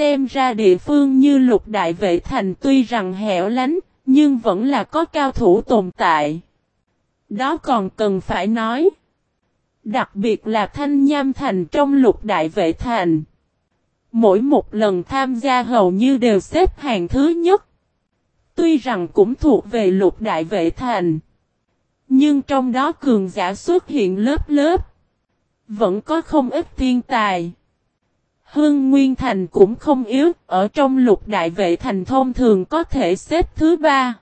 Xem ra địa phương như lục đại vệ thành tuy rằng hẻo lánh, nhưng vẫn là có cao thủ tồn tại. Đó còn cần phải nói. Đặc biệt là thanh nham thành trong lục đại vệ thành. Mỗi một lần tham gia hầu như đều xếp hàng thứ nhất. Tuy rằng cũng thuộc về lục đại vệ thành. Nhưng trong đó cường giả xuất hiện lớp lớp. Vẫn có không ít thiên tài. Hương Nguyên Thành cũng không yếu, ở trong lục đại vệ thành thông thường có thể xếp thứ ba.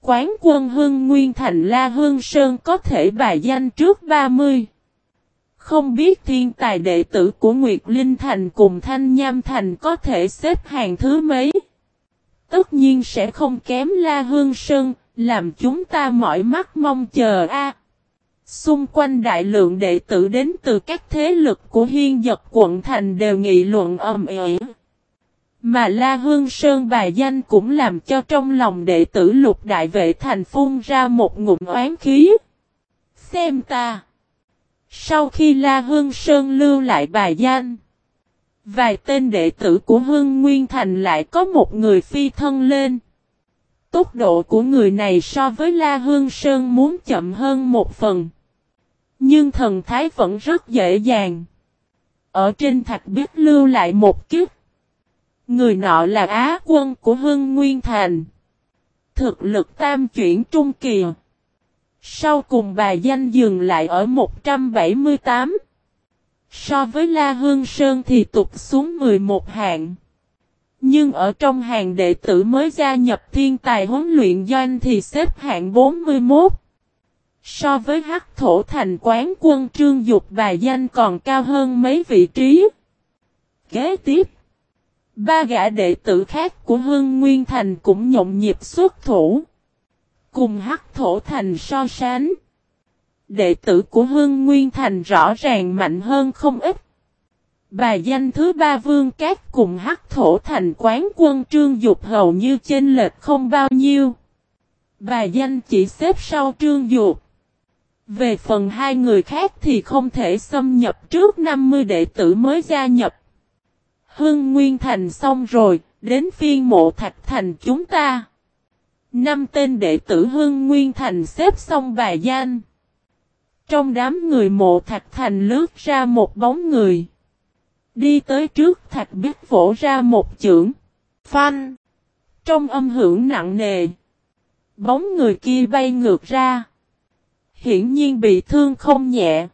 Quán quân Hương Nguyên Thành La Hương Sơn có thể bài danh trước 30. Không biết thiên tài đệ tử của Nguyệt Linh Thành cùng Thanh Nham Thành có thể xếp hàng thứ mấy. Tất nhiên sẽ không kém La Hương Sơn, làm chúng ta mỏi mắt mong chờ a. Xung quanh đại lượng đệ tử đến từ các thế lực của hiên giật quận thành đều nghị luận ầm ĩ. Mà La Hương Sơn bài danh cũng làm cho trong lòng đệ tử lục đại vệ thành phun ra một ngụm oán khí. Xem ta. Sau khi La Hương Sơn lưu lại bài danh. Vài tên đệ tử của Hương Nguyên Thành lại có một người phi thân lên. Tốc độ của người này so với La Hương Sơn muốn chậm hơn một phần. Nhưng thần thái vẫn rất dễ dàng. Ở trên thạch biết lưu lại một kiếp. Người nọ là Á quân của Hưng Nguyên Thành. Thực lực tam chuyển trung kỳ. Sau cùng bà danh dừng lại ở 178. So với La Hương Sơn thì tụt xuống 11 hạng. Nhưng ở trong hàng đệ tử mới gia nhập thiên tài huấn luyện doanh thì xếp hạng 41. So với hắc thổ thành quán quân trương dục và danh còn cao hơn mấy vị trí. Kế tiếp. Ba gã đệ tử khác của Hương Nguyên Thành cũng nhộn nhịp xuất thủ. Cùng hắc thổ thành so sánh. Đệ tử của Hương Nguyên Thành rõ ràng mạnh hơn không ít. Bài danh thứ ba vương cát cùng hắc thổ thành quán quân trương dục hầu như chênh lệch không bao nhiêu. Bài danh chỉ xếp sau trương dục. Về phần hai người khác thì không thể xâm nhập trước 50 đệ tử mới gia nhập. Hưng Nguyên Thành xong rồi, đến phiên mộ thạch thành chúng ta. Năm tên đệ tử Hưng Nguyên Thành xếp xong bài danh. Trong đám người mộ thạch thành lướt ra một bóng người. Đi tới trước thạch biết vỗ ra một chưởng. Phanh. Trong âm hưởng nặng nề. Bóng người kia bay ngược ra. Hiển nhiên bị thương không nhẹ.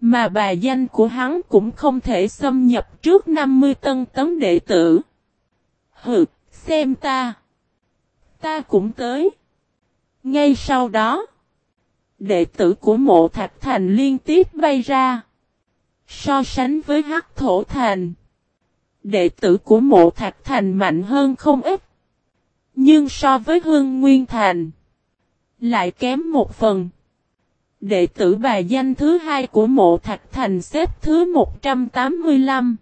Mà bà danh của hắn cũng không thể xâm nhập trước 50 tân tấn đệ tử. Hừ, xem ta. Ta cũng tới. Ngay sau đó, đệ tử của mộ thạch thành liên tiếp bay ra. So sánh với hắc thổ thành, đệ tử của mộ thạch thành mạnh hơn không ít. Nhưng so với hương nguyên thành, lại kém một phần. Đệ tử bà danh thứ hai của mộ thạch thành xếp thứ 185.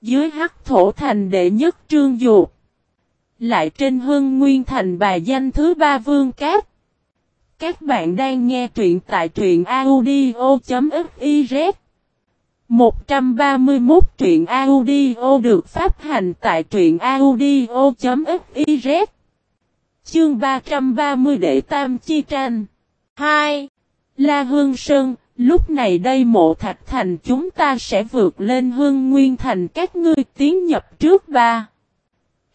Dưới hắc thổ thành đệ nhất trương dục. Lại trên hương nguyên thành bà danh thứ ba vương cát. Các bạn đang nghe truyện tại truyện audio.fif 131 truyện audio được phát hành tại truyện audio.fiz Chương 330 Đệ Tam Chi Tranh 2. La Hương Sơn, lúc này đây mộ thạch thành chúng ta sẽ vượt lên hương nguyên thành các ngươi tiến nhập trước ba.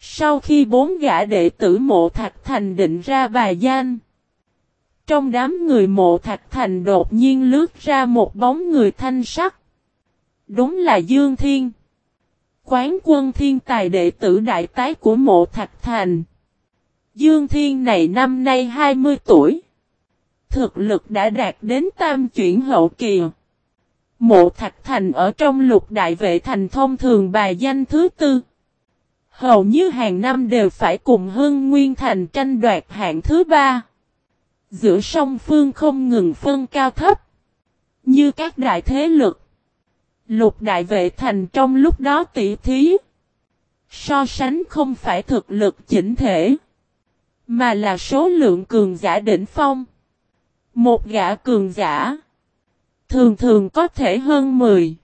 Sau khi bốn gã đệ tử mộ thạch thành định ra bài danh. Trong đám người mộ thạch thành đột nhiên lướt ra một bóng người thanh sắc. Đúng là Dương Thiên. Quán quân thiên tài đệ tử đại tái của mộ thạch thành. Dương Thiên này năm nay 20 tuổi. Thực lực đã đạt đến tam chuyển hậu kỳ. Mộ Thạch Thành ở trong lục đại vệ thành thông thường bài danh thứ tư. Hầu như hàng năm đều phải cùng Hưng Nguyên Thành tranh đoạt hạng thứ ba. Giữa song phương không ngừng phân cao thấp. Như các đại thế lực. Lục đại vệ thành trong lúc đó tỷ thí. So sánh không phải thực lực chỉnh thể. Mà là số lượng cường giả đỉnh phong. Một gã cường giả. Thường thường có thể hơn 10.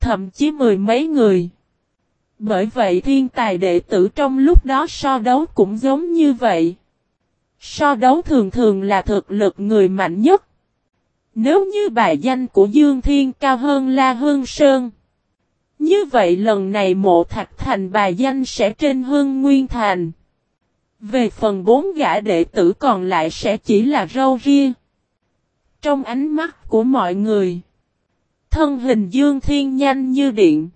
Thậm chí mười mấy người. Bởi vậy thiên tài đệ tử trong lúc đó so đấu cũng giống như vậy. So đấu thường thường là thực lực người mạnh nhất. Nếu như bài danh của Dương Thiên cao hơn La Hương Sơn. Như vậy lần này mộ thạch thành bài danh sẽ trên Hương Nguyên Thành. Về phần bốn gã đệ tử còn lại sẽ chỉ là râu ria. Trong ánh mắt của mọi người. Thân hình Dương Thiên nhanh như điện.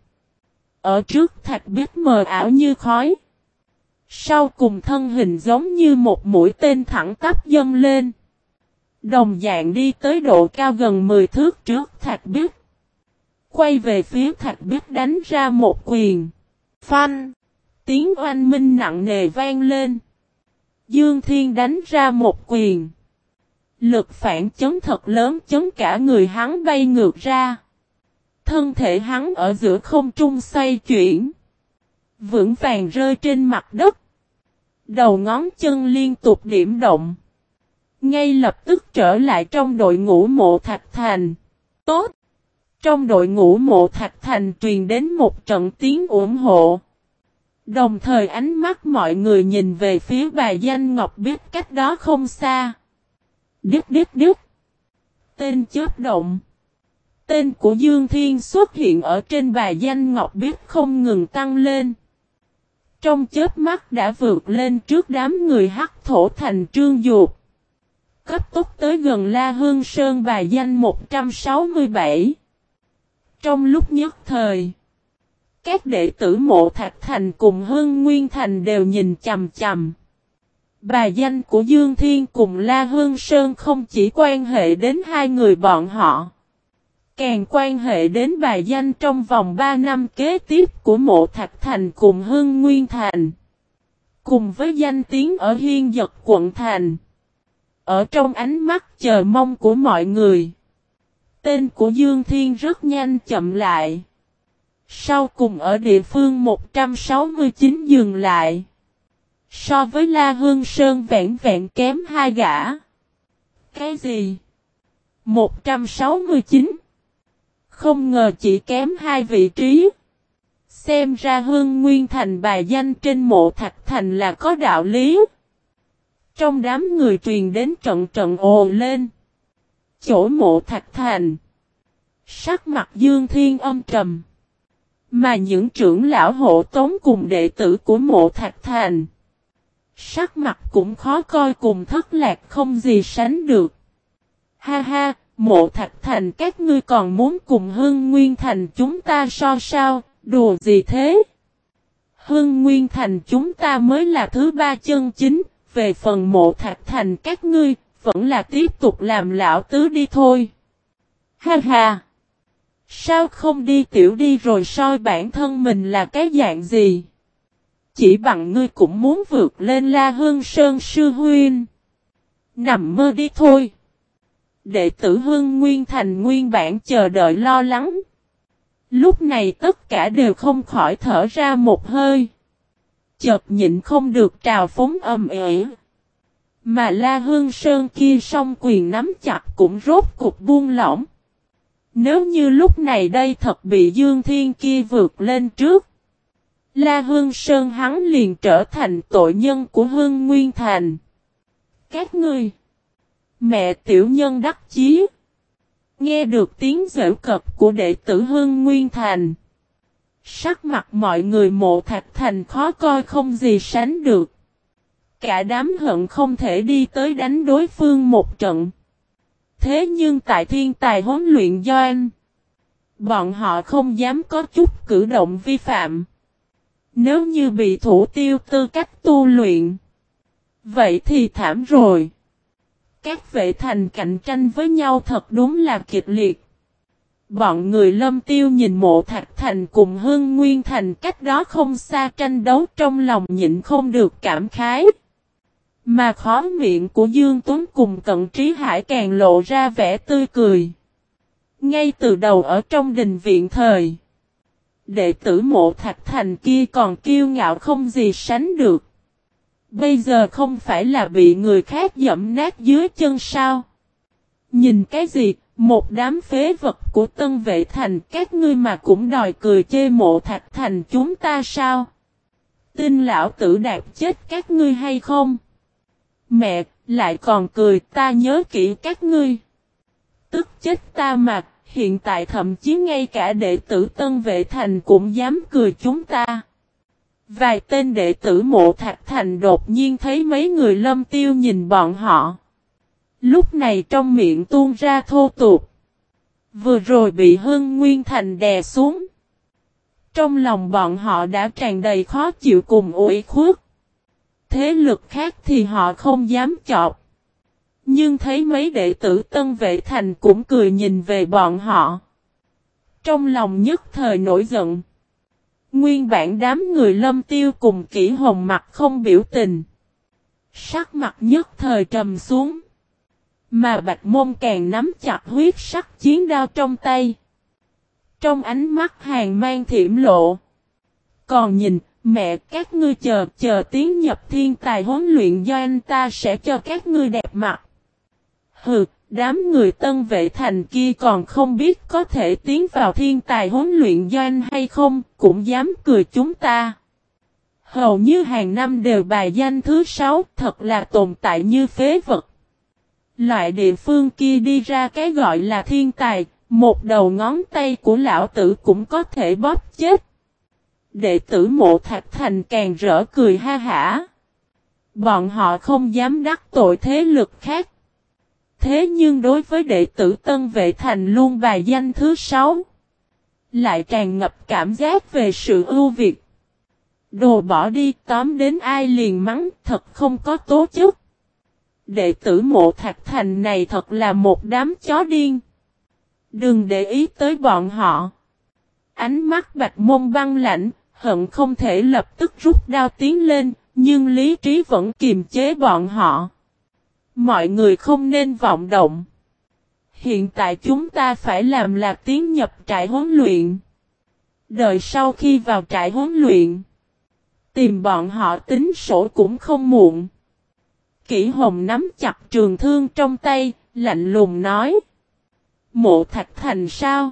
Ở trước thạch biết mờ ảo như khói. Sau cùng thân hình giống như một mũi tên thẳng tắp dâng lên. Đồng dạng đi tới độ cao gần 10 thước trước thạch bích Quay về phía thạch bích đánh ra một quyền. Phanh. Tiếng oanh minh nặng nề vang lên. Dương Thiên đánh ra một quyền. Lực phản chấn thật lớn chấn cả người hắn bay ngược ra. Thân thể hắn ở giữa không trung xoay chuyển. Vững vàng rơi trên mặt đất. Đầu ngón chân liên tục điểm động. Ngay lập tức trở lại trong đội ngũ mộ thạch thành. Tốt! Trong đội ngũ mộ thạch thành truyền đến một trận tiếng ủng hộ. Đồng thời ánh mắt mọi người nhìn về phía bà danh Ngọc biết cách đó không xa. Điếp điếp điếp. Tên chớp động. Tên của Dương Thiên xuất hiện ở trên bà danh Ngọc biết không ngừng tăng lên. Trong chớp mắt đã vượt lên trước đám người hắc thổ thành trương dục. Cấp tốc tới gần La Hương Sơn bài danh 167. Trong lúc nhất thời, các đệ tử mộ Thạch Thành cùng Hương Nguyên Thành đều nhìn chầm chầm. Bà danh của Dương Thiên cùng La Hương Sơn không chỉ quan hệ đến hai người bọn họ. Càng quan hệ đến bài danh trong vòng 3 năm kế tiếp của mộ Thạch Thành cùng Hương Nguyên Thành. Cùng với danh tiếng ở Hiên Giật quận Thành. Ở trong ánh mắt chờ mong của mọi người. Tên của Dương Thiên rất nhanh chậm lại. Sau cùng ở địa phương 169 dừng lại. So với La Hương Sơn vẹn vẹn kém hai gã. Cái gì? 169. Không ngờ chỉ kém hai vị trí. Xem ra Hương Nguyên Thành bài danh trên mộ thạch thành là có đạo lý. Trong đám người truyền đến trận trận ồ lên. Chỗ mộ thạch thành. Sắc mặt Dương Thiên âm trầm. Mà những trưởng lão hộ tống cùng đệ tử của mộ thạch thành. Sắc mặt cũng khó coi cùng thất lạc không gì sánh được. Ha ha, mộ thạch thành các ngươi còn muốn cùng hương nguyên thành chúng ta so sao, đùa gì thế? Hương nguyên thành chúng ta mới là thứ ba chân chính, về phần mộ thạch thành các ngươi, vẫn là tiếp tục làm lão tứ đi thôi. Ha ha! Sao không đi tiểu đi rồi soi bản thân mình là cái dạng gì? Chỉ bằng ngươi cũng muốn vượt lên La Hương Sơn Sư Huyên. Nằm mơ đi thôi. Đệ tử Hương Nguyên Thành nguyên bản chờ đợi lo lắng. Lúc này tất cả đều không khỏi thở ra một hơi. Chợt nhịn không được trào phúng âm ỉ. Mà La Hương Sơn kia song quyền nắm chặt cũng rốt cục buông lỏng. Nếu như lúc này đây thật bị Dương Thiên kia vượt lên trước. La Hương Sơn hắn liền trở thành tội nhân của Hương Nguyên Thành. Các ngươi. Mẹ tiểu nhân đắc chí. Nghe được tiếng dễu cập của đệ tử Hương Nguyên Thành. Sắc mặt mọi người mộ thạch thành khó coi không gì sánh được. Cả đám hận không thể đi tới đánh đối phương một trận. Thế nhưng tại thiên tài huấn luyện doanh, bọn họ không dám có chút cử động vi phạm. Nếu như bị thủ tiêu tư cách tu luyện, vậy thì thảm rồi. Các vệ thành cạnh tranh với nhau thật đúng là kịch liệt. Bọn người lâm tiêu nhìn mộ thạch thành cùng hương nguyên thành cách đó không xa tranh đấu trong lòng nhịn không được cảm khái. Mà khó miệng của Dương Tuấn cùng cận trí hải càng lộ ra vẻ tươi cười. Ngay từ đầu ở trong đình viện thời. Đệ tử mộ thạch thành kia còn kiêu ngạo không gì sánh được. Bây giờ không phải là bị người khác dẫm nát dưới chân sao. Nhìn cái gì, một đám phế vật của tân vệ thành các ngươi mà cũng đòi cười chê mộ thạch thành chúng ta sao? Tin lão tử đạp chết các ngươi hay không? Mẹ, lại còn cười ta nhớ kỹ các ngươi. Tức chết ta mà, hiện tại thậm chí ngay cả đệ tử tân vệ thành cũng dám cười chúng ta. Vài tên đệ tử mộ thạch thành đột nhiên thấy mấy người lâm tiêu nhìn bọn họ. Lúc này trong miệng tuôn ra thô tục. Vừa rồi bị Hưng Nguyên Thành đè xuống. Trong lòng bọn họ đã tràn đầy khó chịu cùng ủi khuất. Thế lực khác thì họ không dám chọc. Nhưng thấy mấy đệ tử Tân Vệ Thành cũng cười nhìn về bọn họ. Trong lòng nhất thời nổi giận. Nguyên bản đám người lâm tiêu cùng kỹ hồng mặt không biểu tình. Sắc mặt nhất thời trầm xuống. Mà bạch môn càng nắm chặt huyết sắc chiến đao trong tay. Trong ánh mắt hàng mang thiểm lộ. Còn nhìn, mẹ các ngươi chờ, chờ tiến nhập thiên tài huấn luyện do anh ta sẽ cho các ngươi đẹp mặt. Hừ, đám người tân vệ thành kia còn không biết có thể tiến vào thiên tài huấn luyện doanh hay không, cũng dám cười chúng ta. Hầu như hàng năm đều bài danh thứ sáu, thật là tồn tại như phế vật. Loại địa phương kia đi ra cái gọi là thiên tài, một đầu ngón tay của lão tử cũng có thể bóp chết. Đệ tử mộ thạch thành càng rỡ cười ha hả. Bọn họ không dám đắc tội thế lực khác. Thế nhưng đối với đệ tử Tân Vệ Thành luôn bài danh thứ sáu. Lại tràn ngập cảm giác về sự ưu việt. Đồ bỏ đi tóm đến ai liền mắng thật không có tố chức. Đệ tử mộ thạch thành này thật là một đám chó điên. Đừng để ý tới bọn họ. Ánh mắt bạch môn băng lạnh, hận không thể lập tức rút đao tiến lên, nhưng lý trí vẫn kiềm chế bọn họ. Mọi người không nên vọng động. Hiện tại chúng ta phải làm là tiến nhập trại huấn luyện. Đợi sau khi vào trại huấn luyện. Tìm bọn họ tính sổ cũng không muộn. Kỷ hồng nắm chặt trường thương trong tay, lạnh lùng nói. Mộ thạch thành sao?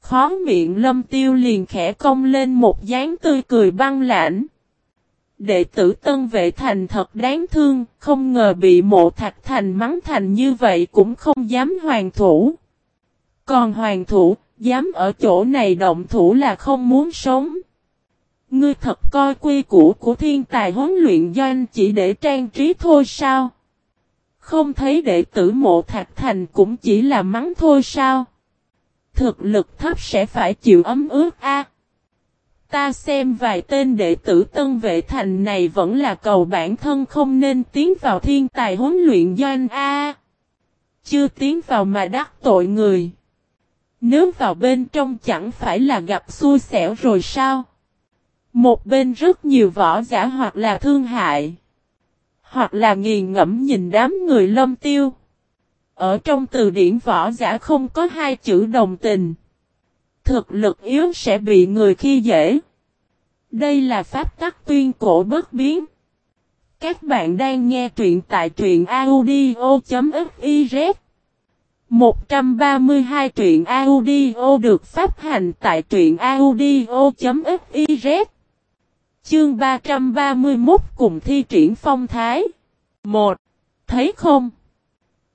Khó miệng lâm tiêu liền khẽ cong lên một dáng tươi cười băng lãnh. Đệ tử tân vệ thành thật đáng thương, không ngờ bị mộ thạch thành mắng thành như vậy cũng không dám hoàng thủ. Còn hoàng thủ, dám ở chỗ này động thủ là không muốn sống. Ngươi thật coi quy củ của thiên tài huấn luyện doanh chỉ để trang trí thôi sao? Không thấy đệ tử mộ thạch thành cũng chỉ là mắng thôi sao? Thực lực thấp sẽ phải chịu ấm ướt a. Ta xem vài tên đệ tử tân vệ thành này vẫn là cầu bản thân không nên tiến vào thiên tài huấn luyện doanh A. Chưa tiến vào mà đắc tội người. Nếu vào bên trong chẳng phải là gặp xui xẻo rồi sao? Một bên rất nhiều võ giả hoặc là thương hại. Hoặc là nghiền ngẫm nhìn đám người lâm tiêu. Ở trong từ điển võ giả không có hai chữ đồng tình thực lực yếu sẽ bị người khi dễ. Đây là pháp tắc tuyên cổ bất biến. Các bạn đang nghe truyện tại truyện audio.fiz 132 truyện audio được phát hành tại truyện audio.fiz Chương 331 cùng thi triển phong thái 1. Thấy không?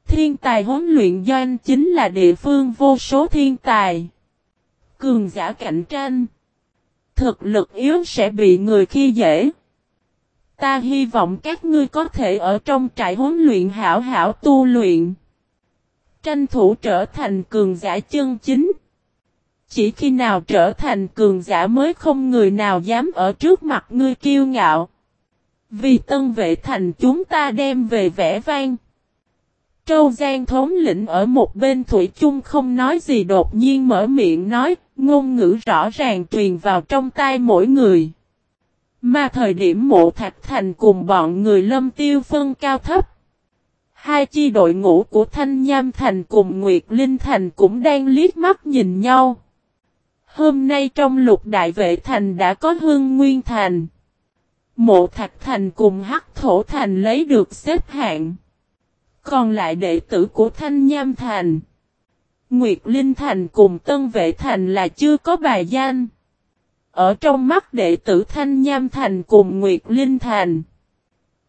Thiên tài huấn luyện doanh chính là địa phương vô số thiên tài cường giả cạnh tranh. Thực lực yếu sẽ bị người khi dễ. Ta hy vọng các ngươi có thể ở trong trại huấn luyện hảo hảo tu luyện. Tranh thủ trở thành cường giả chân chính. Chỉ khi nào trở thành cường giả mới không người nào dám ở trước mặt ngươi kiêu ngạo. Vì tân vệ thành chúng ta đem về vẻ vang. Trâu Giang thống lĩnh ở một bên Thủy chung không nói gì đột nhiên mở miệng nói, ngôn ngữ rõ ràng truyền vào trong tai mỗi người. Mà thời điểm mộ thạch thành cùng bọn người lâm tiêu phân cao thấp. Hai chi đội ngũ của Thanh Nham Thành cùng Nguyệt Linh Thành cũng đang liếc mắt nhìn nhau. Hôm nay trong lục đại vệ thành đã có hương nguyên thành. Mộ thạch thành cùng hắc thổ thành lấy được xếp hạng. Còn lại đệ tử của Thanh Nham Thành. Nguyệt Linh Thành cùng Tân Vệ Thành là chưa có bài danh. Ở trong mắt đệ tử Thanh Nham Thành cùng Nguyệt Linh Thành.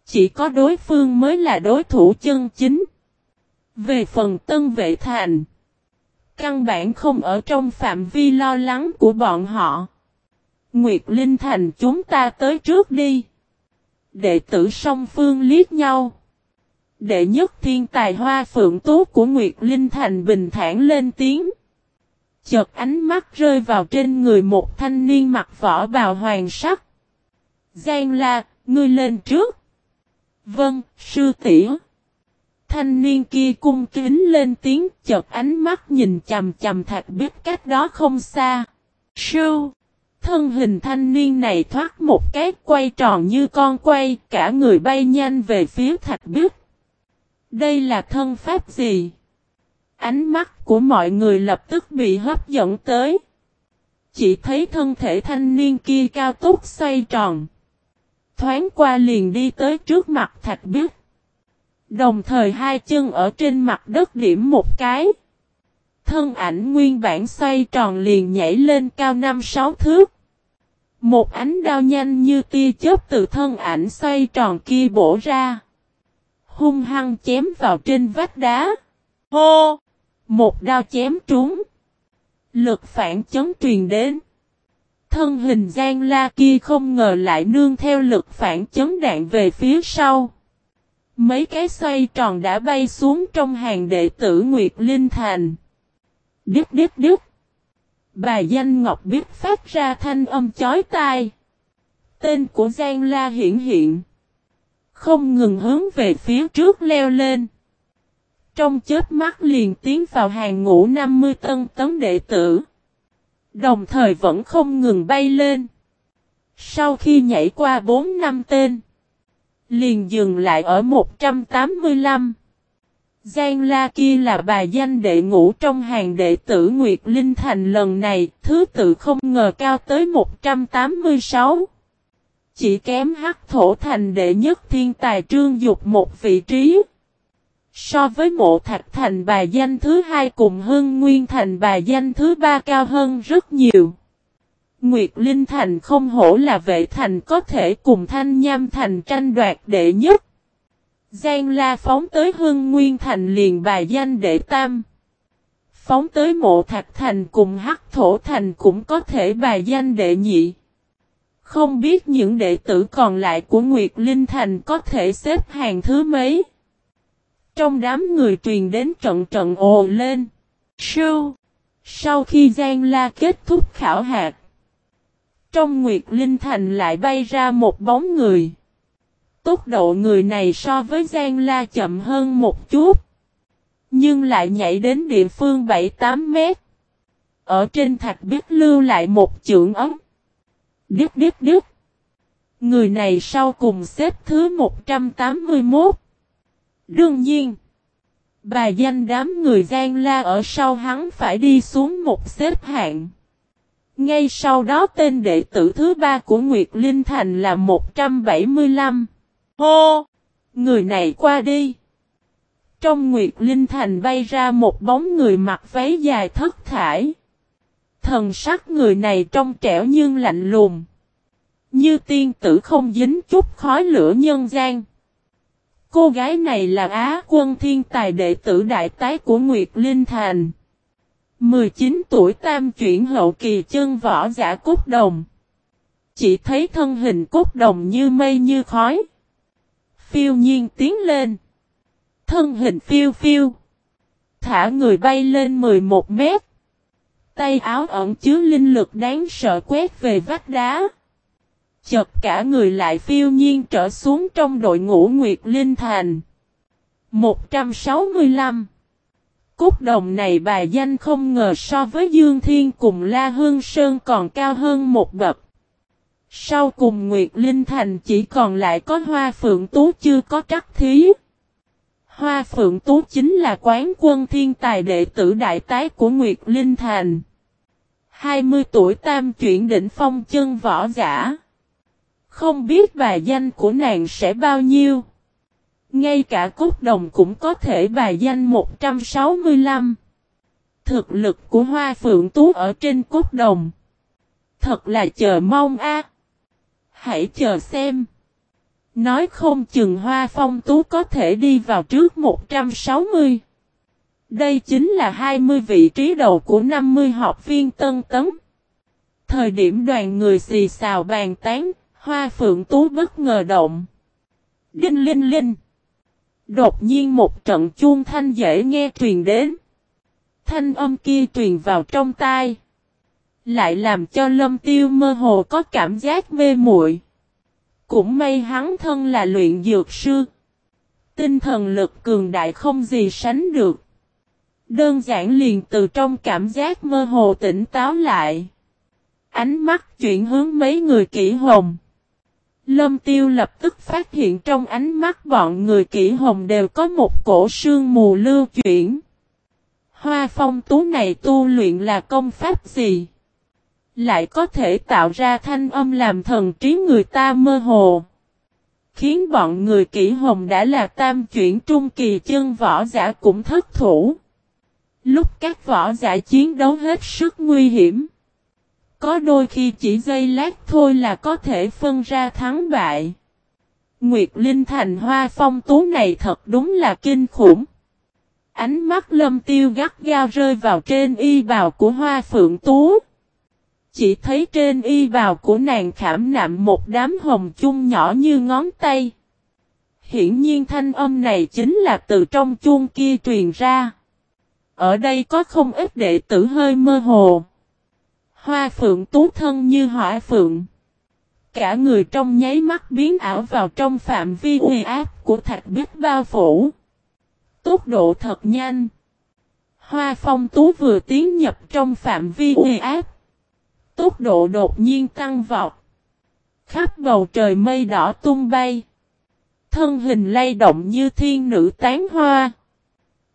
Chỉ có đối phương mới là đối thủ chân chính. Về phần Tân Vệ Thành. Căn bản không ở trong phạm vi lo lắng của bọn họ. Nguyệt Linh Thành chúng ta tới trước đi. Đệ tử song phương liếc nhau. Đệ nhất thiên tài hoa phượng tú của Nguyệt Linh Thành bình thản lên tiếng. Chợt ánh mắt rơi vào trên người một thanh niên mặc vỏ bào hoàng sắc. Giang la, ngươi lên trước. Vâng, sư tỷ. Thanh niên kia cung kính lên tiếng chợt ánh mắt nhìn chầm chầm thạch biết cách đó không xa. Sư! Thân hình thanh niên này thoát một cái quay tròn như con quay, cả người bay nhanh về phía thạch biết. Đây là thân pháp gì? Ánh mắt của mọi người lập tức bị hấp dẫn tới. Chỉ thấy thân thể thanh niên kia cao tốc xoay tròn. Thoáng qua liền đi tới trước mặt thạch biết. Đồng thời hai chân ở trên mặt đất điểm một cái. Thân ảnh nguyên bản xoay tròn liền nhảy lên cao năm sáu thước. Một ánh đao nhanh như tia chớp từ thân ảnh xoay tròn kia bổ ra. Hung hăng chém vào trên vách đá. Hô! Một đao chém trúng. Lực phản chấn truyền đến. Thân hình gian la kia không ngờ lại nương theo lực phản chấn đạn về phía sau. Mấy cái xoay tròn đã bay xuống trong hàng đệ tử Nguyệt Linh Thành. Đứt đứt đứt. Bà danh Ngọc biết phát ra thanh âm chói tai. Tên của Giang La hiển hiện. Không ngừng hướng về phía trước leo lên. Trong chết mắt liền tiến vào hàng ngũ 50 tân tấn đệ tử. Đồng thời vẫn không ngừng bay lên. Sau khi nhảy qua 4 năm tên. Liền dừng lại ở 185. Giang La kia là bà danh đệ ngũ trong hàng đệ tử Nguyệt Linh Thành lần này, thứ tự không ngờ cao tới 186. Chỉ kém hắc thổ thành đệ nhất thiên tài trương dục một vị trí. So với mộ thạch thành bà danh thứ hai cùng hưng nguyên thành bà danh thứ ba cao hơn rất nhiều. Nguyệt Linh Thành không hổ là vệ thành có thể cùng thanh nham thành tranh đoạt đệ nhất. Giang La phóng tới Hưng Nguyên Thành liền bài danh đệ tam. Phóng tới Mộ Thạch Thành cùng Hắc Thổ Thành cũng có thể bài danh đệ nhị. Không biết những đệ tử còn lại của Nguyệt Linh Thành có thể xếp hàng thứ mấy. Trong đám người truyền đến trận trận ồ lên. Sưu. Sau khi Giang La kết thúc khảo hạt. Trong Nguyệt Linh Thành lại bay ra một bóng người. Tốc độ người này so với Giang La chậm hơn một chút. Nhưng lại nhảy đến địa phương 7-8 mét. Ở trên thạch biết lưu lại một chưởng ấm. Điếp điếp điếp. Người này sau cùng xếp thứ 181. Đương nhiên. Bà danh đám người Giang La ở sau hắn phải đi xuống một xếp hạng. Ngay sau đó tên đệ tử thứ ba của Nguyệt Linh Thành là 175. Hô! Người này qua đi. Trong Nguyệt Linh Thành bay ra một bóng người mặc váy dài thất thải. Thần sắc người này trong trẻo nhưng lạnh lùng. Như tiên tử không dính chút khói lửa nhân gian. Cô gái này là Á quân thiên tài đệ tử đại tái của Nguyệt Linh Thành. 19 tuổi tam chuyển hậu kỳ chân võ giả cốt đồng. Chỉ thấy thân hình cốt đồng như mây như khói phiêu nhiên tiến lên. Thân hình phiêu phiêu. Thả người bay lên 11 mét. Tay áo ẩn chứa linh lực đáng sợ quét về vách đá. Chật cả người lại phiêu nhiên trở xuống trong đội ngũ Nguyệt Linh Thành. 165 Cúc đồng này bà danh không ngờ so với Dương Thiên cùng La Hương Sơn còn cao hơn một bậc. Sau cùng Nguyệt Linh Thành chỉ còn lại có Hoa Phượng Tú chưa có trắc thí. Hoa Phượng Tú chính là quán quân thiên tài đệ tử đại tái của Nguyệt Linh Thành. 20 tuổi tam chuyển đỉnh phong chân võ giả. Không biết bài danh của nàng sẽ bao nhiêu. Ngay cả cốt đồng cũng có thể bài danh 165. Thực lực của Hoa Phượng Tú ở trên cốt đồng. Thật là chờ mong a. Hãy chờ xem. Nói không chừng Hoa Phong Tú có thể đi vào trước 160. Đây chính là 20 vị trí đầu của 50 học viên tân tấn. Thời điểm đoàn người xì xào bàn tán, Hoa Phượng Tú bất ngờ động. Đinh linh linh. Đột nhiên một trận chuông thanh dễ nghe truyền đến. Thanh âm kia truyền vào trong tai. Lại làm cho lâm tiêu mơ hồ có cảm giác mê muội. Cũng may hắn thân là luyện dược sư. Tinh thần lực cường đại không gì sánh được. Đơn giản liền từ trong cảm giác mơ hồ tỉnh táo lại. Ánh mắt chuyển hướng mấy người kỹ hồng. Lâm tiêu lập tức phát hiện trong ánh mắt bọn người kỹ hồng đều có một cổ sương mù lưu chuyển. Hoa phong tú này tu luyện là công pháp gì? Lại có thể tạo ra thanh âm làm thần trí người ta mơ hồ. Khiến bọn người kỹ hồng đã là tam chuyển trung kỳ chân võ giả cũng thất thủ. Lúc các võ giả chiến đấu hết sức nguy hiểm. Có đôi khi chỉ giây lát thôi là có thể phân ra thắng bại. Nguyệt Linh thành hoa phong tú này thật đúng là kinh khủng. Ánh mắt lâm tiêu gắt gao rơi vào trên y bào của hoa phượng tú. Chỉ thấy trên y bào của nàng khảm nạm một đám hồng chung nhỏ như ngón tay. Hiển nhiên thanh âm này chính là từ trong chuông kia truyền ra. Ở đây có không ít đệ tử hơi mơ hồ. Hoa phượng tú thân như hỏa phượng. Cả người trong nháy mắt biến ảo vào trong phạm vi uy áp của thạch biết bao phủ. Tốc độ thật nhanh. Hoa phong tú vừa tiến nhập trong phạm vi uy áp. Tốc độ đột nhiên tăng vọt. Khắp bầu trời mây đỏ tung bay. Thân hình lay động như thiên nữ tán hoa.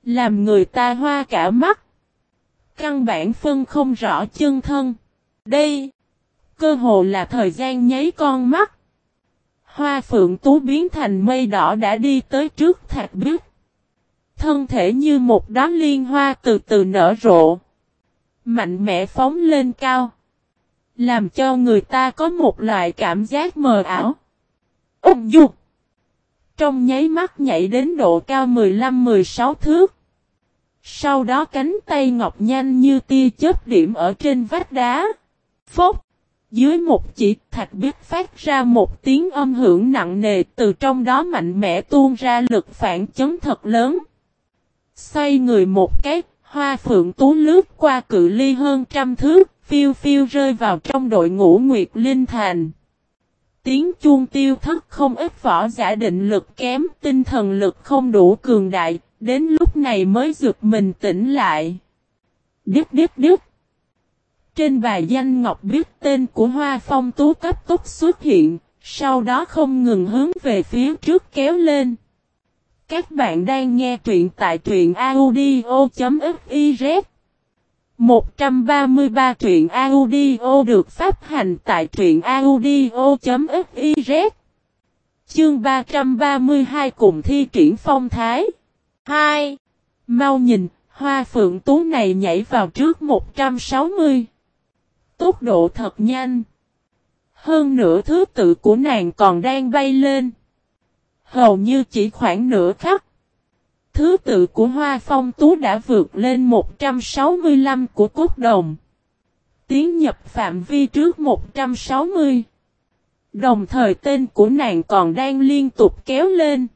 Làm người ta hoa cả mắt. Căn bản phân không rõ chân thân. Đây. Cơ hồ là thời gian nháy con mắt. Hoa phượng tú biến thành mây đỏ đã đi tới trước thạch bức. Thân thể như một đám liên hoa từ từ nở rộ. Mạnh mẽ phóng lên cao. Làm cho người ta có một loại cảm giác mờ ảo. Ung dục. Trong nháy mắt nhảy đến độ cao 15-16 thước. Sau đó cánh tay ngọc nhanh như tia chớp điểm ở trên vách đá. Phốc. Dưới một chỉ thạch biết phát ra một tiếng âm hưởng nặng nề từ trong đó mạnh mẽ tuôn ra lực phản chấn thật lớn. Xoay người một cái, hoa phượng tú lướt qua cự ly hơn trăm thước, phiêu phiêu rơi vào trong đội ngũ Nguyệt Linh Thành. Tiếng chuông tiêu thất không ít võ giả định lực kém, tinh thần lực không đủ cường đại, đến lúc này mới giựt mình tỉnh lại. Điếp điếp điếp. Trên bài danh ngọc biết tên của hoa phong tú cấp tốc xuất hiện, sau đó không ngừng hướng về phía trước kéo lên. Các bạn đang nghe truyện tại truyện audio.fiz 133 truyện audio được phát hành tại truyện audio.fiz Chương 332 cùng thi triển phong thái 2. Mau nhìn, hoa phượng tú này nhảy vào trước 160 Tốc độ thật nhanh Hơn nửa thứ tự của nàng còn đang bay lên Hầu như chỉ khoảng nửa khắc. Thứ tự của Hoa Phong Tú đã vượt lên 165 của cốt đồng. Tiến nhập phạm vi trước 160. Đồng thời tên của nàng còn đang liên tục kéo lên.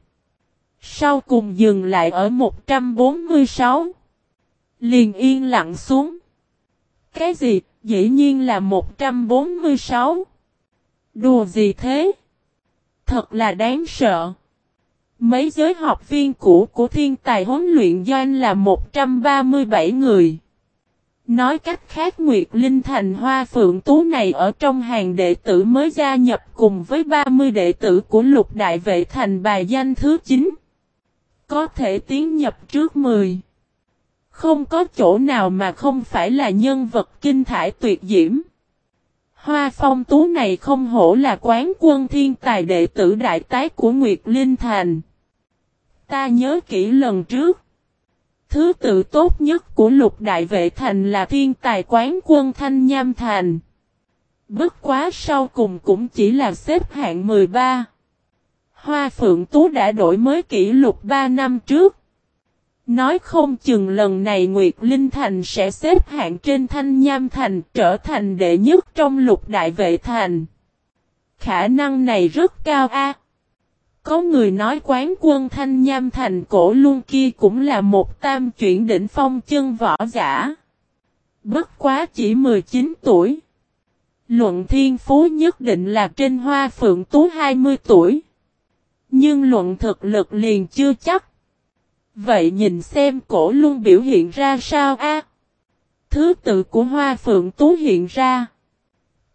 Sau cùng dừng lại ở 146. Liền yên lặng xuống. Cái gì? Dĩ nhiên là 146. Đùa gì thế? Thật là đáng sợ. Mấy giới học viên cũ của thiên tài huấn luyện doanh là 137 người. Nói cách khác, Nguyệt Linh Thành Hoa Phượng Tú này ở trong hàng đệ tử mới gia nhập cùng với 30 đệ tử của lục đại vệ thành bài danh thứ 9. Có thể tiến nhập trước 10. Không có chỗ nào mà không phải là nhân vật kinh thải tuyệt diễm. Hoa phong tú này không hổ là quán quân thiên tài đệ tử đại tái của Nguyệt Linh Thành. Ta nhớ kỹ lần trước. Thứ tự tốt nhất của lục đại vệ thành là thiên tài quán quân Thanh Nham Thành. Bất quá sau cùng cũng chỉ là xếp hạng 13. Hoa Phượng Tú đã đổi mới kỷ lục 3 năm trước. Nói không chừng lần này Nguyệt Linh Thành sẽ xếp hạng trên Thanh Nham Thành trở thành đệ nhất trong lục đại vệ thành. Khả năng này rất cao a. Có người nói quán quân Thanh Nham Thành cổ luôn kia cũng là một tam chuyển đỉnh phong chân võ giả. Bất quá chỉ 19 tuổi. Luận thiên phú nhất định là trên hoa phượng tú 20 tuổi. Nhưng luận thực lực liền chưa chắc. Vậy nhìn xem cổ luôn biểu hiện ra sao a? Thứ tự của hoa phượng tú hiện ra.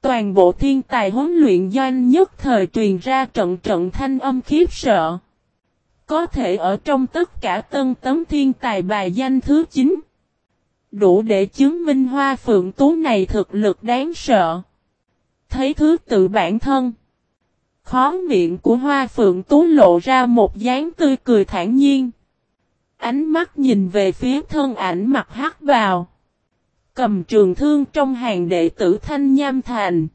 Toàn bộ thiên tài huấn luyện doanh nhất thời truyền ra trận trận thanh âm khiếp sợ. Có thể ở trong tất cả tân tấm thiên tài bài danh thứ 9. Đủ để chứng minh hoa phượng tú này thực lực đáng sợ. Thấy thứ tự bản thân. Khó miệng của hoa phượng tú lộ ra một dáng tươi cười thản nhiên. Ánh mắt nhìn về phía thân ảnh mặt hắc vào. Cầm trường thương trong hàng đệ tử Thanh Nham Thành.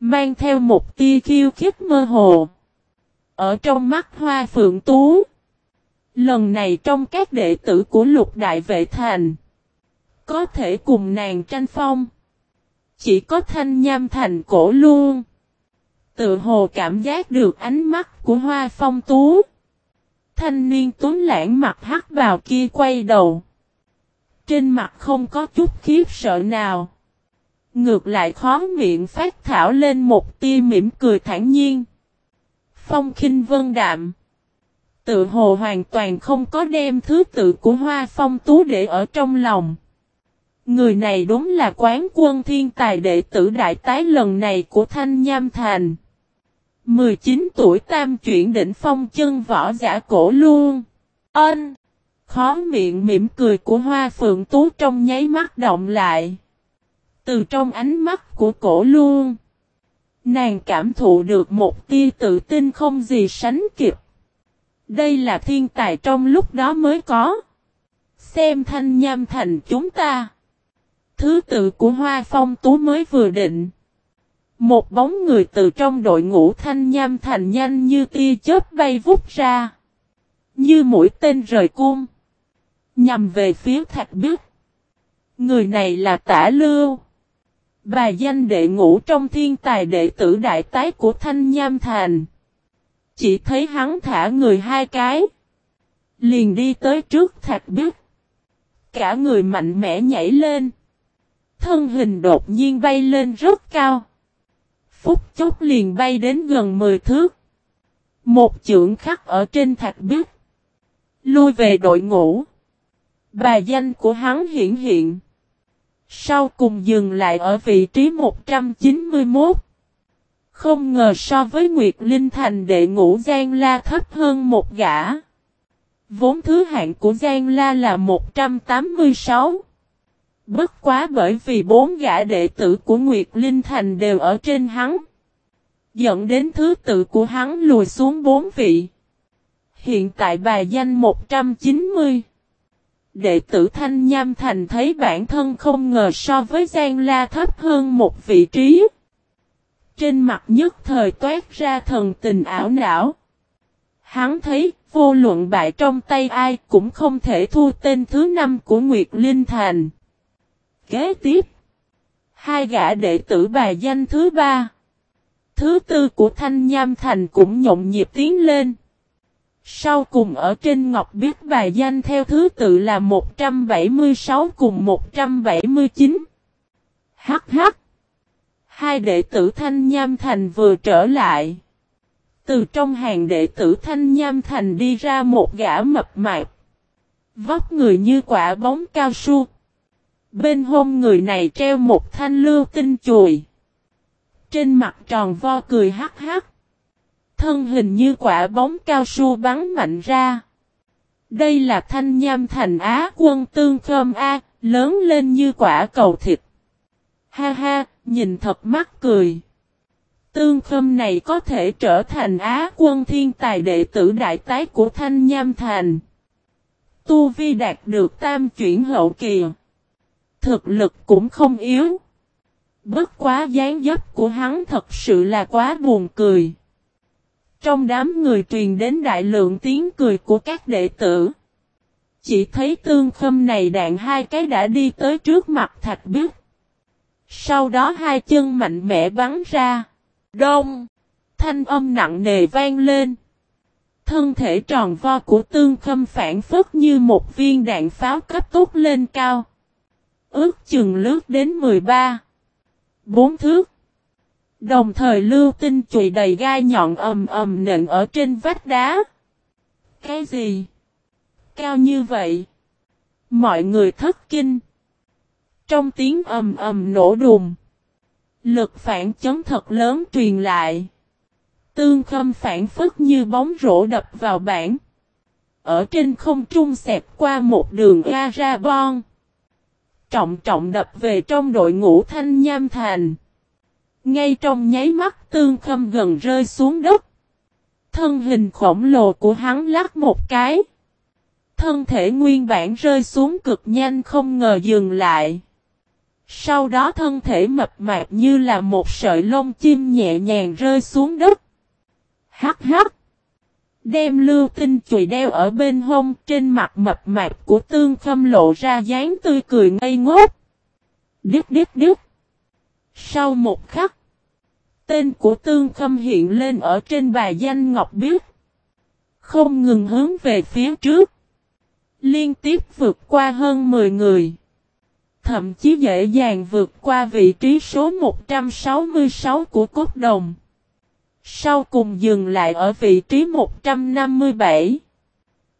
Mang theo một tia khiêu khích mơ hồ. Ở trong mắt hoa phượng tú. Lần này trong các đệ tử của lục đại vệ thành. Có thể cùng nàng tranh phong. Chỉ có thanh nham thành cổ luôn. Tự hồ cảm giác được ánh mắt của hoa phong tú. Thanh niên tuấn lãng mặt hắt vào kia quay đầu. Trên mặt không có chút khiếp sợ nào. Ngược lại khó miệng phát thảo lên một tia mỉm cười thản nhiên. Phong khinh vân đạm. Tự hồ hoàn toàn không có đem thứ tự của hoa phong tú để ở trong lòng. Người này đúng là quán quân thiên tài đệ tử đại tái lần này của Thanh Nham Thành. 19 tuổi tam chuyển đỉnh phong chân võ giả cổ luôn. Ân! Khó miệng mỉm cười của hoa phượng tú trong nháy mắt động lại. Từ trong ánh mắt của cổ luôn. Nàng cảm thụ được một tia tự tin không gì sánh kịp. Đây là thiên tài trong lúc đó mới có. Xem thanh nham thành chúng ta. Thứ tự của Hoa Phong Tú mới vừa định. Một bóng người từ trong đội ngũ thanh nham thành nhanh như tia chớp bay vút ra. Như mũi tên rời cung. Nhằm về phía thạch biết. Người này là tả lưu. Bà danh đệ ngũ trong thiên tài đệ tử đại tái của thanh nham thành. Chỉ thấy hắn thả người hai cái. Liền đi tới trước thạch biết. Cả người mạnh mẽ nhảy lên thân hình đột nhiên bay lên rất cao. Phúc chốc liền bay đến gần 10 thước. Một chưởng khắc ở trên thạch biết. Lui về đội ngũ. Bà danh của hắn hiển hiện. Sau cùng dừng lại ở vị trí 191. Không ngờ so với Nguyệt Linh Thành đệ ngũ Giang La thấp hơn một gã. Vốn thứ hạng của Giang La là 186. Bất quá bởi vì bốn gã đệ tử của Nguyệt Linh Thành đều ở trên hắn. Dẫn đến thứ tự của hắn lùi xuống bốn vị. Hiện tại bài danh 190. Đệ tử Thanh Nham Thành thấy bản thân không ngờ so với Giang La thấp hơn một vị trí. Trên mặt nhất thời toát ra thần tình ảo não. Hắn thấy vô luận bại trong tay ai cũng không thể thu tên thứ năm của Nguyệt Linh Thành. Kế tiếp, hai gã đệ tử bài danh thứ ba, thứ tư của Thanh Nham Thành cũng nhộn nhịp tiến lên. Sau cùng ở trên ngọc biết bài danh theo thứ tự là 176 cùng 179. Hắc hắc. Hai đệ tử Thanh Nham Thành vừa trở lại. Từ trong hàng đệ tử Thanh Nham Thành đi ra một gã mập mạp. Vóc người như quả bóng cao su. Bên hông người này treo một thanh lưu tinh chùi. Trên mặt tròn vo cười hắc hắc. Thân hình như quả bóng cao su bắn mạnh ra. Đây là thanh nham thành Á quân tương khơm A, lớn lên như quả cầu thịt. Ha ha, nhìn thật mắt cười. Tương khâm này có thể trở thành Á quân thiên tài đệ tử đại tái của Thanh Nham Thành. Tu Vi đạt được tam chuyển hậu kỳ. Thực lực cũng không yếu. Bất quá dáng dấp của hắn thật sự là quá buồn cười. Trong đám người truyền đến đại lượng tiếng cười của các đệ tử. Chỉ thấy tương khâm này đạn hai cái đã đi tới trước mặt thạch biết. Sau đó hai chân mạnh mẽ bắn ra. Đông! Thanh âm nặng nề vang lên. Thân thể tròn vo của tương khâm phản phất như một viên đạn pháo cấp tốc lên cao. Ước chừng lướt đến 13. Bốn thước. Đồng thời lưu tinh chùy đầy gai nhọn ầm ầm nện ở trên vách đá. Cái gì? Cao như vậy. Mọi người thất kinh. Trong tiếng ầm ầm nổ đùng. Lực phản chấn thật lớn truyền lại. Tương khâm phản phất như bóng rổ đập vào bản. Ở trên không trung xẹp qua một đường ga ra bon. Trọng trọng đập về trong đội ngũ thanh nham thành. Ngay trong nháy mắt tương khâm gần rơi xuống đất. Thân hình khổng lồ của hắn lắc một cái. Thân thể nguyên bản rơi xuống cực nhanh không ngờ dừng lại. Sau đó thân thể mập mạp như là một sợi lông chim nhẹ nhàng rơi xuống đất. Hắc hắc. Đem lưu tinh chùy đeo ở bên hông, trên mặt mập mạp của tương khâm lộ ra dáng tươi cười ngây ngốt. Điếp điếp điếp. Sau một khắc. Tên của tương khâm hiện lên ở trên bài danh ngọc biết. Không ngừng hướng về phía trước. Liên tiếp vượt qua hơn 10 người. Thậm chí dễ dàng vượt qua vị trí số 166 của cốt đồng. Sau cùng dừng lại ở vị trí 157.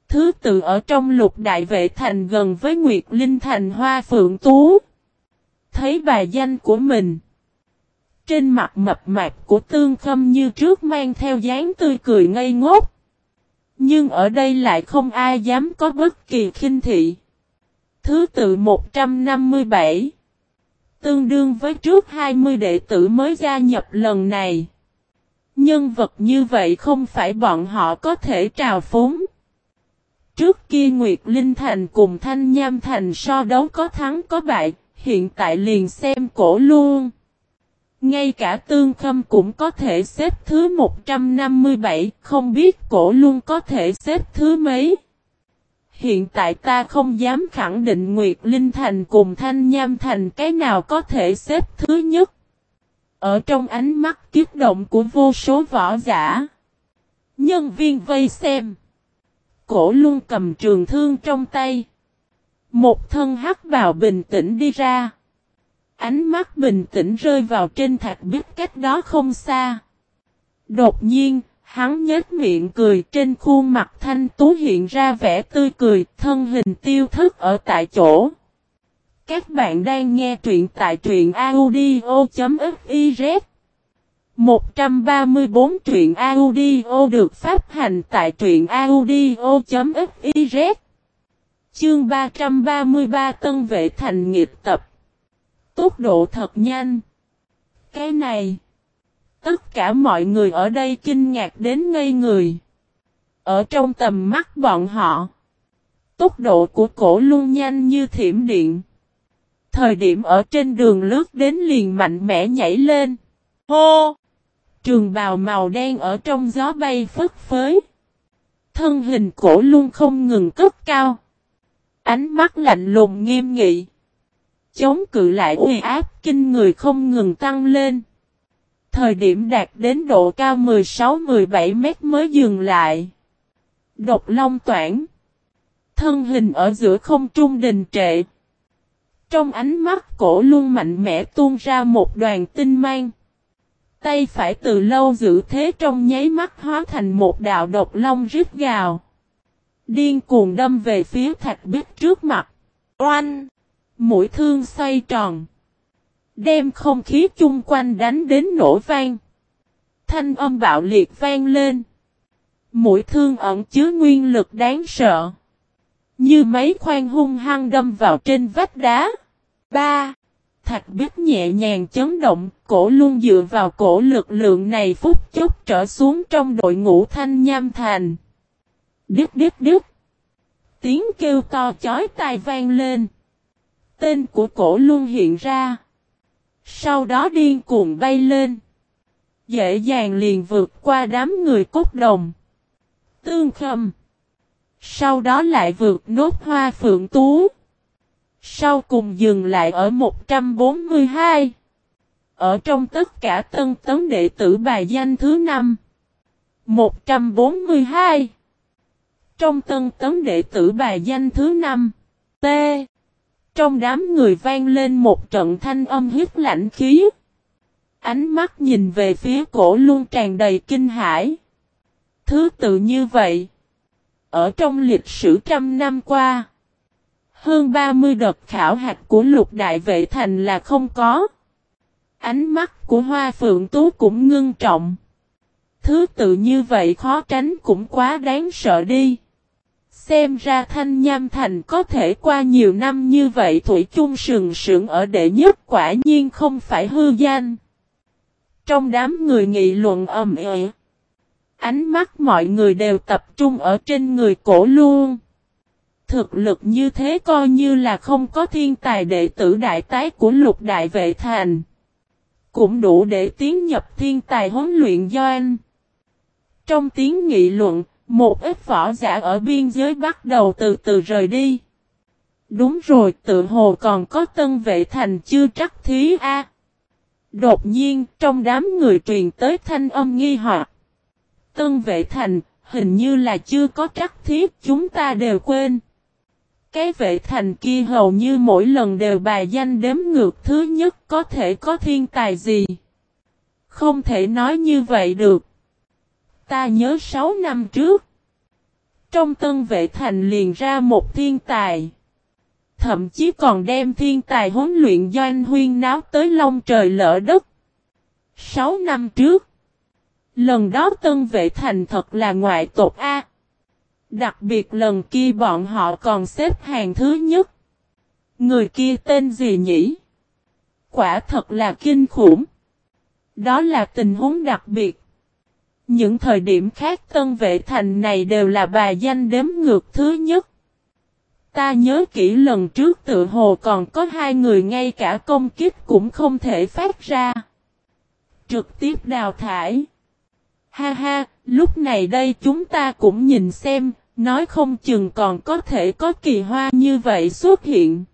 Thứ tự ở trong lục đại vệ thành gần với Nguyệt Linh Thành Hoa Phượng Tú. Thấy bài danh của mình. Trên mặt mập mạp của tương khâm như trước mang theo dáng tươi cười ngây ngốc. Nhưng ở đây lại không ai dám có bất kỳ khinh thị. Thứ tự 157. Tương đương với trước 20 đệ tử mới gia nhập lần này. Nhân vật như vậy không phải bọn họ có thể trào phúng. Trước kia Nguyệt Linh Thành cùng Thanh Nham Thành so đấu có thắng có bại, hiện tại liền xem cổ luôn. Ngay cả tương khâm cũng có thể xếp thứ 157, không biết cổ luôn có thể xếp thứ mấy. Hiện tại ta không dám khẳng định Nguyệt Linh Thành cùng Thanh Nham Thành cái nào có thể xếp thứ nhất. Ở trong ánh mắt kiếp động của vô số võ giả. Nhân viên vây xem. Cổ luôn cầm trường thương trong tay. Một thân hắc bào bình tĩnh đi ra. Ánh mắt bình tĩnh rơi vào trên thạch biết cách đó không xa. Đột nhiên, hắn nhếch miệng cười trên khuôn mặt thanh tú hiện ra vẻ tươi cười, thân hình tiêu thức ở tại chỗ. Các bạn đang nghe truyện tại truyện audio.fiz 134 truyện audio được phát hành tại truyện audio.fiz Chương 333 Tân Vệ Thành nghiệp tập. Tốc độ thật nhanh. Cái này, Tất cả mọi người ở đây kinh ngạc đến ngây người. Ở trong tầm mắt bọn họ, Tốc độ của cổ luôn nhanh như thiểm điện. Thời điểm ở trên đường lướt đến liền mạnh mẽ nhảy lên. Hô! Trường bào màu đen ở trong gió bay phất phới. Thân hình cổ luôn không ngừng cất cao. Ánh mắt lạnh lùng nghiêm nghị. Chống cự lại uy áp kinh người không ngừng tăng lên. Thời điểm đạt đến độ cao 16-17 mét mới dừng lại. Độc long toản. Thân hình ở giữa không trung đình trệ. Trong ánh mắt cổ luôn mạnh mẽ tuôn ra một đoàn tinh mang. Tay phải từ lâu giữ thế trong nháy mắt hóa thành một đạo độc long rít gào. Điên cuồng đâm về phía thạch bích trước mặt. Oanh! Mũi thương xoay tròn. Đem không khí chung quanh đánh đến nổ vang. Thanh âm bạo liệt vang lên. Mũi thương ẩn chứa nguyên lực đáng sợ. Như mấy khoan hung hăng đâm vào trên vách đá. Ba. Thạch biết nhẹ nhàng chấn động, cổ luôn dựa vào cổ lực lượng này phút chốc trở xuống trong đội ngũ thanh nham thành. Đứt đứt đứt. tiếng kêu to chói tai vang lên. Tên của cổ luôn hiện ra. Sau đó điên cuồng bay lên. Dễ dàng liền vượt qua đám người cốt đồng. Tương khâm. Sau đó lại vượt nốt hoa phượng tú. Sau cùng dừng lại ở 142. Ở trong tất cả tân tấn đệ tử bài danh thứ 5. 142. Trong tân tấn đệ tử bài danh thứ 5. T. Trong đám người vang lên một trận thanh âm hít lạnh khí. Ánh mắt nhìn về phía cổ luôn tràn đầy kinh hãi. Thứ tự như vậy. Ở trong lịch sử trăm năm qua. Hơn 30 đợt khảo hạch của lục đại vệ thành là không có. Ánh mắt của hoa phượng tú cũng ngưng trọng. Thứ tự như vậy khó tránh cũng quá đáng sợ đi. Xem ra thanh nham thành có thể qua nhiều năm như vậy Thủy chung sừng sững ở đệ nhất quả nhiên không phải hư danh. Trong đám người nghị luận ầm ĩ, ánh mắt mọi người đều tập trung ở trên người cổ luôn. Thực lực như thế coi như là không có thiên tài đệ tử đại tái của lục đại vệ thành. Cũng đủ để tiến nhập thiên tài huấn luyện doanh. Trong tiếng nghị luận, một ít võ giả ở biên giới bắt đầu từ từ rời đi. Đúng rồi, tự hồ còn có tân vệ thành chưa trắc thí a. Đột nhiên, trong đám người truyền tới thanh âm nghi hoặc. Tân vệ thành, hình như là chưa có trắc thí, chúng ta đều quên. Cái vệ thành kia hầu như mỗi lần đều bài danh đếm ngược thứ nhất có thể có thiên tài gì. Không thể nói như vậy được. Ta nhớ 6 năm trước. Trong tân vệ thành liền ra một thiên tài. Thậm chí còn đem thiên tài huấn luyện doanh huyên náo tới long trời lỡ đất. 6 năm trước. Lần đó tân vệ thành thật là ngoại tộc A. Đặc biệt lần kia bọn họ còn xếp hàng thứ nhất. Người kia tên gì nhỉ? Quả thật là kinh khủng. Đó là tình huống đặc biệt. Những thời điểm khác tân vệ thành này đều là bà danh đếm ngược thứ nhất. Ta nhớ kỹ lần trước tự hồ còn có hai người ngay cả công kích cũng không thể phát ra. Trực tiếp đào thải. Ha ha, lúc này đây chúng ta cũng nhìn xem, nói không chừng còn có thể có kỳ hoa như vậy xuất hiện.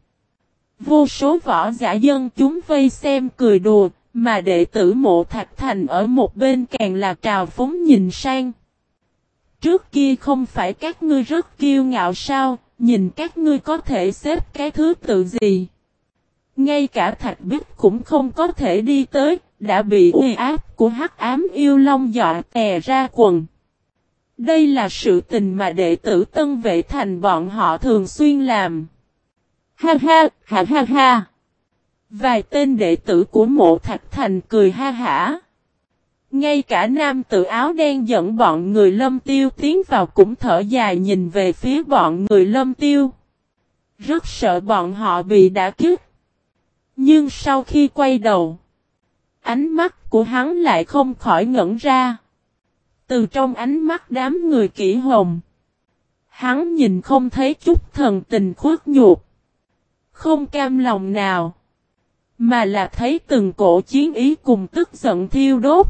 Vô số võ giả dân chúng vây xem cười đùa, mà đệ tử mộ thạch thành ở một bên càng là trào phúng nhìn sang. Trước kia không phải các ngươi rất kiêu ngạo sao, nhìn các ngươi có thể xếp cái thứ tự gì. Ngay cả thạch bích cũng không có thể đi tới, đã bị uy áp của hắc ám yêu long dọa tè ra quần. Đây là sự tình mà đệ tử tân vệ thành bọn họ thường xuyên làm. Ha ha, ha ha ha. Vài tên đệ tử của mộ thạch thành cười ha hả. Ngay cả nam tự áo đen dẫn bọn người lâm tiêu tiến vào cũng thở dài nhìn về phía bọn người lâm tiêu. Rất sợ bọn họ bị đả kích. Nhưng sau khi quay đầu, ánh mắt của hắn lại không khỏi ngẩn ra. Từ trong ánh mắt đám người kỹ hồng, hắn nhìn không thấy chút thần tình khuất nhục. Không cam lòng nào. Mà là thấy từng cổ chiến ý cùng tức giận thiêu đốt.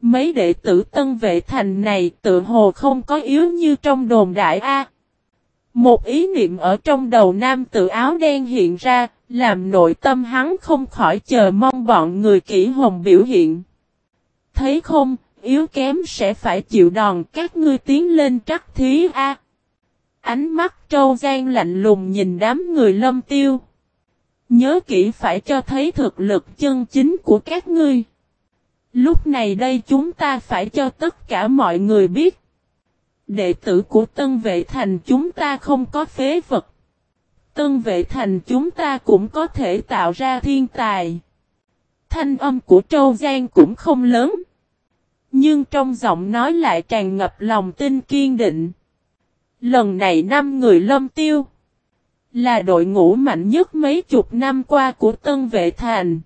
Mấy đệ tử tân vệ thành này tự hồ không có yếu như trong đồn đại A. Một ý niệm ở trong đầu nam tự áo đen hiện ra, làm nội tâm hắn không khỏi chờ mong bọn người kỹ hồng biểu hiện. Thấy không, yếu kém sẽ phải chịu đòn, các ngươi tiến lên trắc thí A. Ánh mắt trâu gian lạnh lùng nhìn đám người lâm tiêu. Nhớ kỹ phải cho thấy thực lực chân chính của các ngươi. Lúc này đây chúng ta phải cho tất cả mọi người biết. Đệ tử của Tân Vệ Thành chúng ta không có phế vật. Tân Vệ Thành chúng ta cũng có thể tạo ra thiên tài. Thanh âm của Trâu Giang cũng không lớn. Nhưng trong giọng nói lại tràn ngập lòng tin kiên định. Lần này năm người lâm tiêu. Là đội ngũ mạnh nhất mấy chục năm qua của Tân Vệ Thành.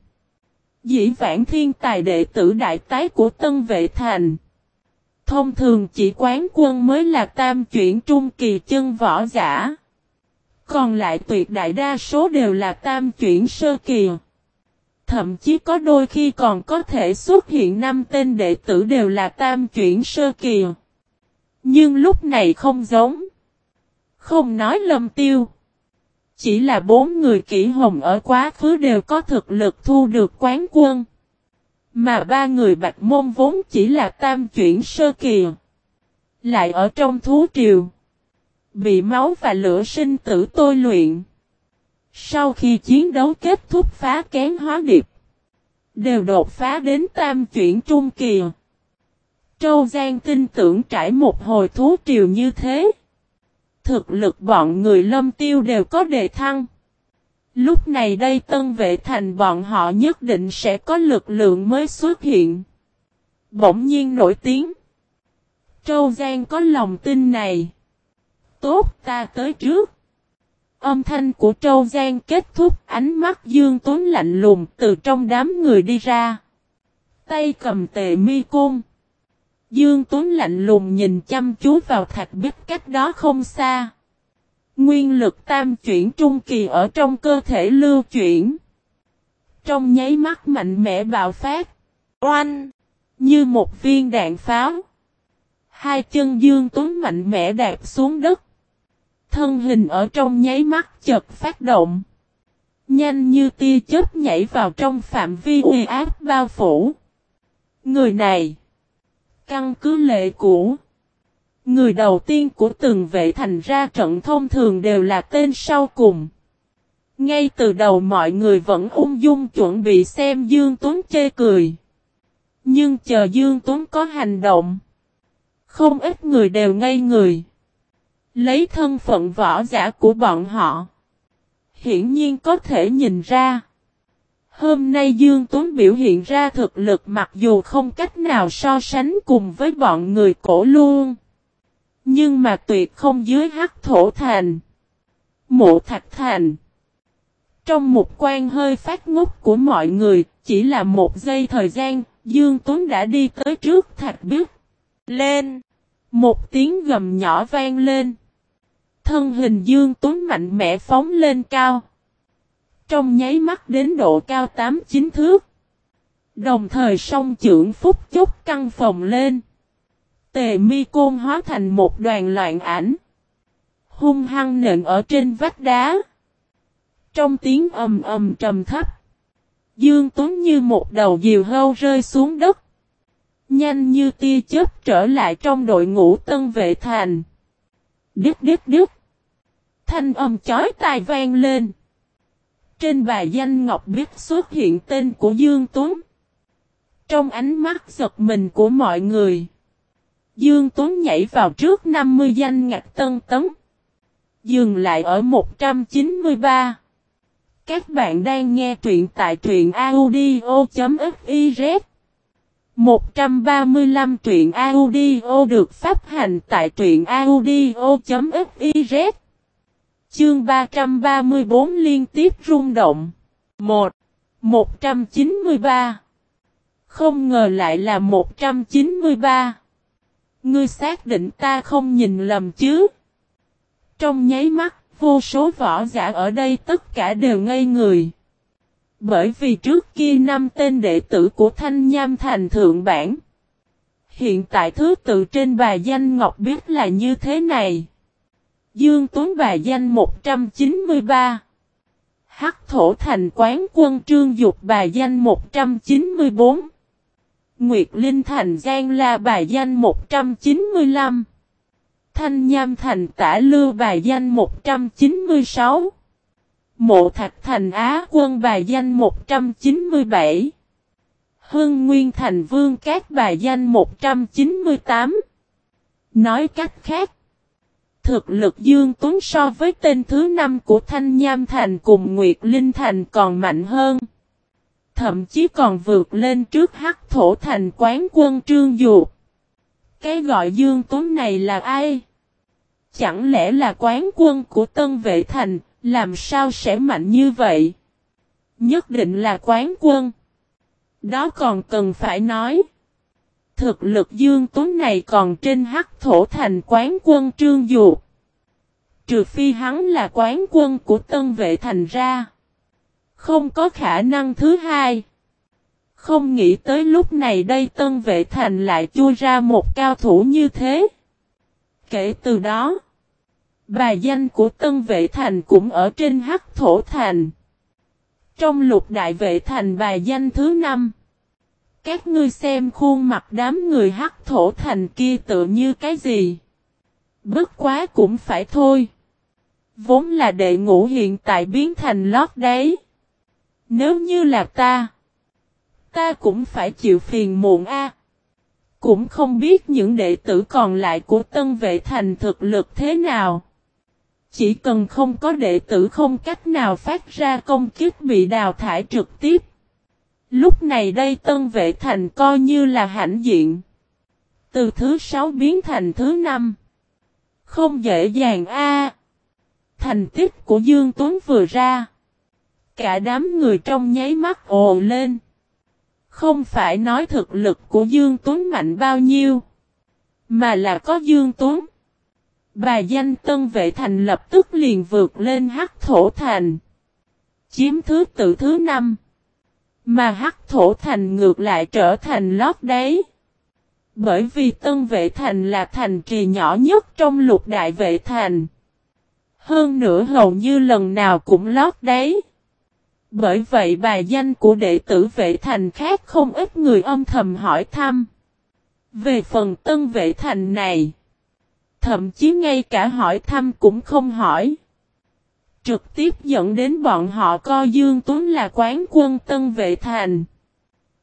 Dĩ vãng thiên tài đệ tử đại tái của Tân Vệ Thành. Thông thường chỉ quán quân mới là tam chuyển trung kỳ chân võ giả. Còn lại tuyệt đại đa số đều là tam chuyển sơ kỳ. Thậm chí có đôi khi còn có thể xuất hiện năm tên đệ tử đều là tam chuyển sơ kỳ. Nhưng lúc này không giống. Không nói lâm tiêu. Chỉ là bốn người kỹ hồng ở quá khứ đều có thực lực thu được quán quân. Mà ba người bạch môn vốn chỉ là tam chuyển sơ kỳ. Lại ở trong thú triều. Bị máu và lửa sinh tử tôi luyện. Sau khi chiến đấu kết thúc phá kén hóa điệp. Đều đột phá đến tam chuyển trung kỳ. Châu Giang tin tưởng trải một hồi thú triều như thế. Thực lực bọn người lâm tiêu đều có đề thăng. Lúc này đây tân vệ thành bọn họ nhất định sẽ có lực lượng mới xuất hiện. Bỗng nhiên nổi tiếng. Châu Giang có lòng tin này. Tốt, ta tới trước. Âm thanh của Châu Giang kết thúc, ánh mắt Dương Tuấn lạnh lùng từ trong đám người đi ra. Tay cầm tề mi côn. Dương Tuấn lạnh lùng nhìn chăm chú vào thạch bích cách đó không xa. Nguyên lực tam chuyển trung kỳ ở trong cơ thể lưu chuyển. Trong nháy mắt mạnh mẽ bạo phát. Oanh! Như một viên đạn pháo. Hai chân Dương Tuấn mạnh mẽ đạp xuống đất. Thân hình ở trong nháy mắt chợt phát động. Nhanh như tia chớp nhảy vào trong phạm vi uy áp bao phủ. Người này. Căn cứ lệ cũ. Người đầu tiên của từng vệ thành ra trận thông thường đều là tên sau cùng. Ngay từ đầu mọi người vẫn ung dung chuẩn bị xem Dương Tuấn chê cười. Nhưng chờ Dương Tuấn có hành động. Không ít người đều ngây người. Lấy thân phận võ giả của bọn họ. Hiển nhiên có thể nhìn ra. Hôm nay Dương Tuấn biểu hiện ra thực lực mặc dù không cách nào so sánh cùng với bọn người cổ luôn. Nhưng mà tuyệt không dưới hắc thổ thành. Mộ thạch thành. Trong một quan hơi phát ngốc của mọi người, chỉ là một giây thời gian, Dương Tuấn đã đi tới trước thạch bước Lên! Một tiếng gầm nhỏ vang lên. Thân hình Dương Tuấn mạnh mẽ phóng lên cao. Trong nháy mắt đến độ cao 8-9 thước. Đồng thời song trưởng phúc chốc căng phòng lên. Tề mi côn hóa thành một đoàn loạn ảnh. Hung hăng nện ở trên vách đá. Trong tiếng ầm ầm trầm thấp. Dương Tuấn như một đầu diều hâu rơi xuống đất. Nhanh như tia chớp trở lại trong đội ngũ tân vệ thành. Đứt đứt đứt. Thanh âm chói tai vang lên. Trên bài danh Ngọc biết xuất hiện tên của Dương Tuấn. Trong ánh mắt giật mình của mọi người. Dương Tuấn nhảy vào trước 50 danh ngạch tân tấn. Dừng lại ở 193. Các bạn đang nghe truyện tại truyện audio.fif 135 truyện audio được phát hành tại truyện audio.fiz Chương 334 liên tiếp rung động 1. 193 Không ngờ lại là 193 Ngươi xác định ta không nhìn lầm chứ? Trong nháy mắt, vô số võ giả ở đây tất cả đều ngây người. Bởi vì trước kia năm tên đệ tử của Thanh Nham thành thượng bản. Hiện tại thứ tự trên bài danh Ngọc biết là như thế này. Dương Tuấn bài danh 193. Hắc thổ thành quán quân trương dục bài danh 194. Nguyệt Linh Thành Giang La bài danh 195. Thanh Nham Thành Tả Lưu bài danh 196. Mộ Thạch Thành Á Quân bài danh 197. Hưng Nguyên Thành Vương Cát bài danh 198. Nói cách khác, thực lực Dương Tuấn so với tên thứ năm của Thanh Nham Thành cùng Nguyệt Linh Thành còn mạnh hơn. Thậm chí còn vượt lên trước hắc thổ thành quán quân trương dục. Cái gọi Dương Tuấn này là ai? Chẳng lẽ là quán quân của Tân Vệ Thành, làm sao sẽ mạnh như vậy? Nhất định là quán quân. Đó còn cần phải nói. Thực lực Dương Tuấn này còn trên hắc thổ thành quán quân Trương Dục. Trừ phi hắn là quán quân của Tân Vệ Thành ra. Không có khả năng thứ hai. Không nghĩ tới lúc này đây Tân Vệ Thành lại chui ra một cao thủ như thế. Kể từ đó, bài danh của Tân Vệ Thành cũng ở trên hắc thổ thành. Trong lục đại vệ thành bài danh thứ năm. Các ngươi xem khuôn mặt đám người hắc thổ thành kia tự như cái gì. Bất quá cũng phải thôi. Vốn là đệ ngũ hiện tại biến thành lót đấy. Nếu như là ta. Ta cũng phải chịu phiền muộn a. Cũng không biết những đệ tử còn lại của tân vệ thành thực lực thế nào. Chỉ cần không có đệ tử không cách nào phát ra công kích bị đào thải trực tiếp. Lúc này đây tân vệ thành coi như là hãnh diện. Từ thứ sáu biến thành thứ năm. Không dễ dàng a. Thành tích của Dương Tuấn vừa ra. Cả đám người trong nháy mắt ồ lên. Không phải nói thực lực của Dương Tuấn mạnh bao nhiêu. Mà là có Dương Tuấn. Bà danh tân vệ thành lập tức liền vượt lên hắc thổ thành. Chiếm thứ tự thứ năm. Mà hắc thổ thành ngược lại trở thành lót đáy. Bởi vì tân vệ thành là thành trì nhỏ nhất trong lục đại vệ thành. Hơn nữa hầu như lần nào cũng lót đáy. Bởi vậy bài danh của đệ tử vệ thành khác không ít người âm thầm hỏi thăm. Về phần tân vệ thành này. Thậm chí ngay cả hỏi thăm cũng không hỏi. Trực tiếp dẫn đến bọn họ coi Dương Tuấn là quán quân tân vệ thành.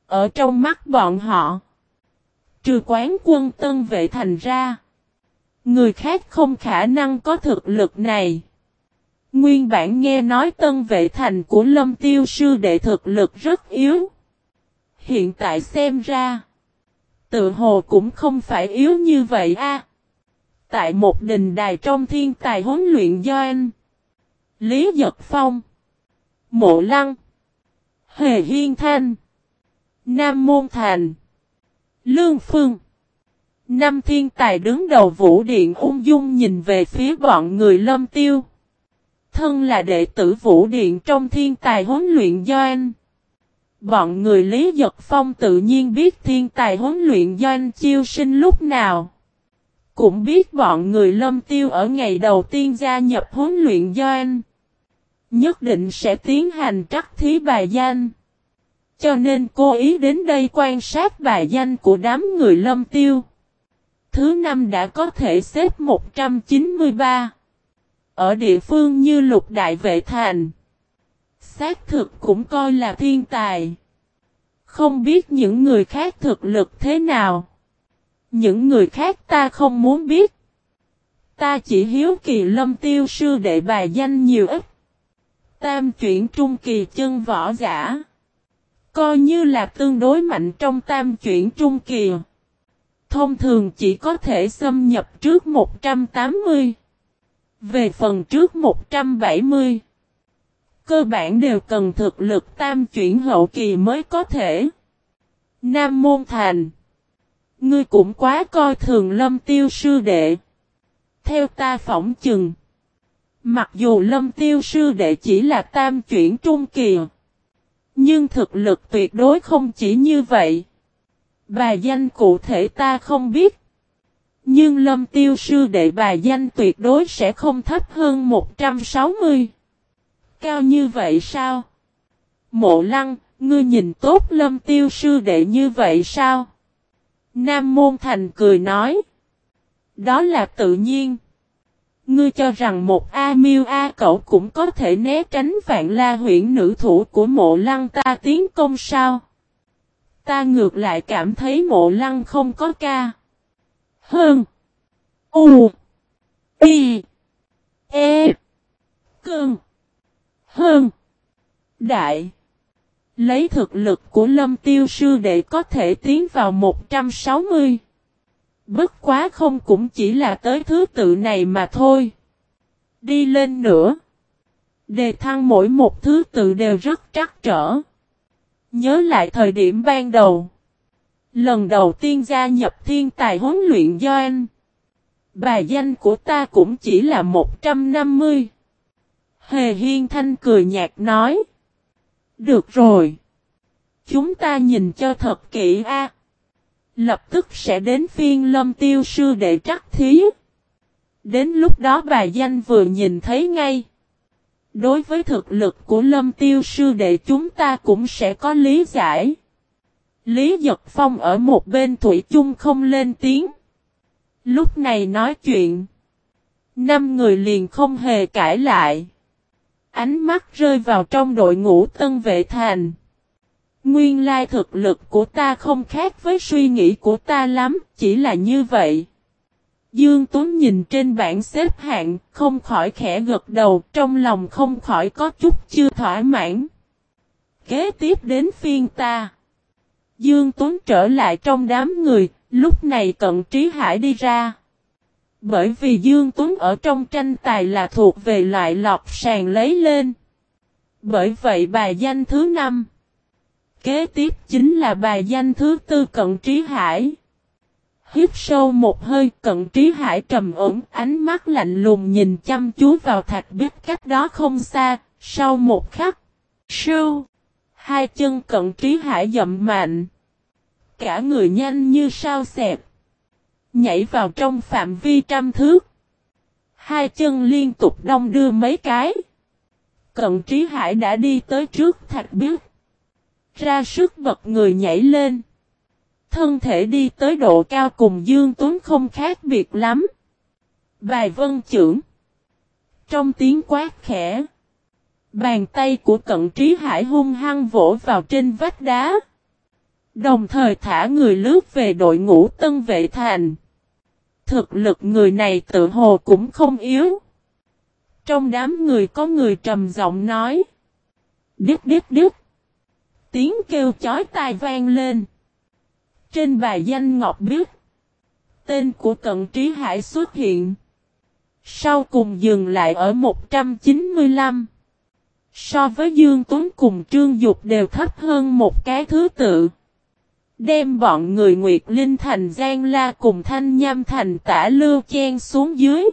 Ở trong mắt bọn họ. Trừ quán quân tân vệ thành ra. Người khác không khả năng có thực lực này. Nguyên bản nghe nói tân vệ thành của lâm tiêu sư đệ thực lực rất yếu. Hiện tại xem ra. Tự hồ cũng không phải yếu như vậy a. Tại một đình đài trong thiên tài huấn luyện do anh. Lý Giật Phong. Mộ Lăng. Hề Hiên Thanh. Nam Môn Thành. Lương Phương. Năm thiên tài đứng đầu vũ điện ung dung nhìn về phía bọn người lâm tiêu. Thân là đệ tử vũ điện trong thiên tài huấn luyện do anh. Bọn người Lý Giật Phong tự nhiên biết thiên tài huấn luyện do anh chiêu sinh lúc nào. Cũng biết bọn người lâm tiêu ở ngày đầu tiên gia nhập huấn luyện do anh. Nhất định sẽ tiến hành trắc thí bài danh. Cho nên cô ý đến đây quan sát bài danh của đám người lâm tiêu. Thứ năm đã có thể xếp 193. Ở địa phương như lục đại vệ thành. Xác thực cũng coi là thiên tài. Không biết những người khác thực lực thế nào. Những người khác ta không muốn biết. Ta chỉ hiếu kỳ lâm tiêu sư đệ bài danh nhiều ít. Tam chuyển trung kỳ chân võ giả. Coi như là tương đối mạnh trong tam chuyển trung kỳ. Thông thường chỉ có thể xâm nhập trước 180. Về phần trước 170. Cơ bản đều cần thực lực tam chuyển hậu kỳ mới có thể. Nam Môn Thành. Ngươi cũng quá coi thường lâm tiêu sư đệ. Theo ta phỏng chừng. Mặc dù lâm tiêu sư đệ chỉ là tam chuyển trung kỳ. Nhưng thực lực tuyệt đối không chỉ như vậy. Bà danh cụ thể ta không biết. Nhưng lâm tiêu sư đệ bà danh tuyệt đối sẽ không thấp hơn 160. Cao như vậy sao? Mộ lăng, ngươi nhìn tốt lâm tiêu sư đệ như vậy sao? Nam Môn Thành cười nói. Đó là tự nhiên. Ngươi cho rằng một A miêu A cậu cũng có thể né tránh vạn la huyện nữ thủ của mộ lăng ta tiến công sao? Ta ngược lại cảm thấy mộ lăng không có ca. Hơn. U. Y. E. Cơn. Hơn. Đại. Lấy thực lực của lâm tiêu sư để có thể tiến vào 160. Bất quá không cũng chỉ là tới thứ tự này mà thôi. Đi lên nữa. Đề thăng mỗi một thứ tự đều rất trắc trở. Nhớ lại thời điểm ban đầu. Lần đầu tiên gia nhập thiên tài huấn luyện do anh, Bài danh của ta cũng chỉ là 150. Hề Hiên Thanh cười nhạt nói. Được rồi. Chúng ta nhìn cho thật kỹ a. Lập tức sẽ đến phiên lâm tiêu sư để trắc thí. Đến lúc đó bà danh vừa nhìn thấy ngay. Đối với thực lực của lâm tiêu sư đệ chúng ta cũng sẽ có lý giải. Lý Giật Phong ở một bên Thủy chung không lên tiếng. Lúc này nói chuyện. Năm người liền không hề cãi lại. Ánh mắt rơi vào trong đội ngũ tân vệ thành. Nguyên lai thực lực của ta không khác với suy nghĩ của ta lắm, chỉ là như vậy. Dương Tuấn nhìn trên bảng xếp hạng, không khỏi khẽ gật đầu, trong lòng không khỏi có chút chưa thỏa mãn. Kế tiếp đến phiên ta. Dương Tuấn trở lại trong đám người, lúc này cận trí hải đi ra. Bởi vì Dương Tuấn ở trong tranh tài là thuộc về loại lọc sàn lấy lên. Bởi vậy bài danh thứ 5. Kế tiếp chính là bài danh thứ tư cận trí hải. Hiếp sâu một hơi cận trí hải trầm ổn ánh mắt lạnh lùng nhìn chăm chú vào thạch biết cách đó không xa, sau một khắc. Sưu! Hai chân cận trí hải dậm mạnh. Cả người nhanh như sao xẹp. Nhảy vào trong phạm vi trăm thước. Hai chân liên tục đông đưa mấy cái. Cận trí hải đã đi tới trước thạch biết. Ra sức bật người nhảy lên. Thân thể đi tới độ cao cùng Dương Tuấn không khác biệt lắm. Bài vân trưởng. Trong tiếng quát khẽ. Bàn tay của cận trí hải hung hăng vỗ vào trên vách đá. Đồng thời thả người lướt về đội ngũ tân vệ thành. Thực lực người này tự hồ cũng không yếu. Trong đám người có người trầm giọng nói. Điếp điếp điếp. Tiếng kêu chói tai vang lên. Trên bài danh Ngọc biết. Tên của cận trí hải xuất hiện. Sau cùng dừng lại ở 195. So với Dương Tuấn cùng Trương Dục đều thấp hơn một cái thứ tự. Đem bọn người Nguyệt Linh thành Giang La cùng Thanh Nham thành tả lưu chen xuống dưới.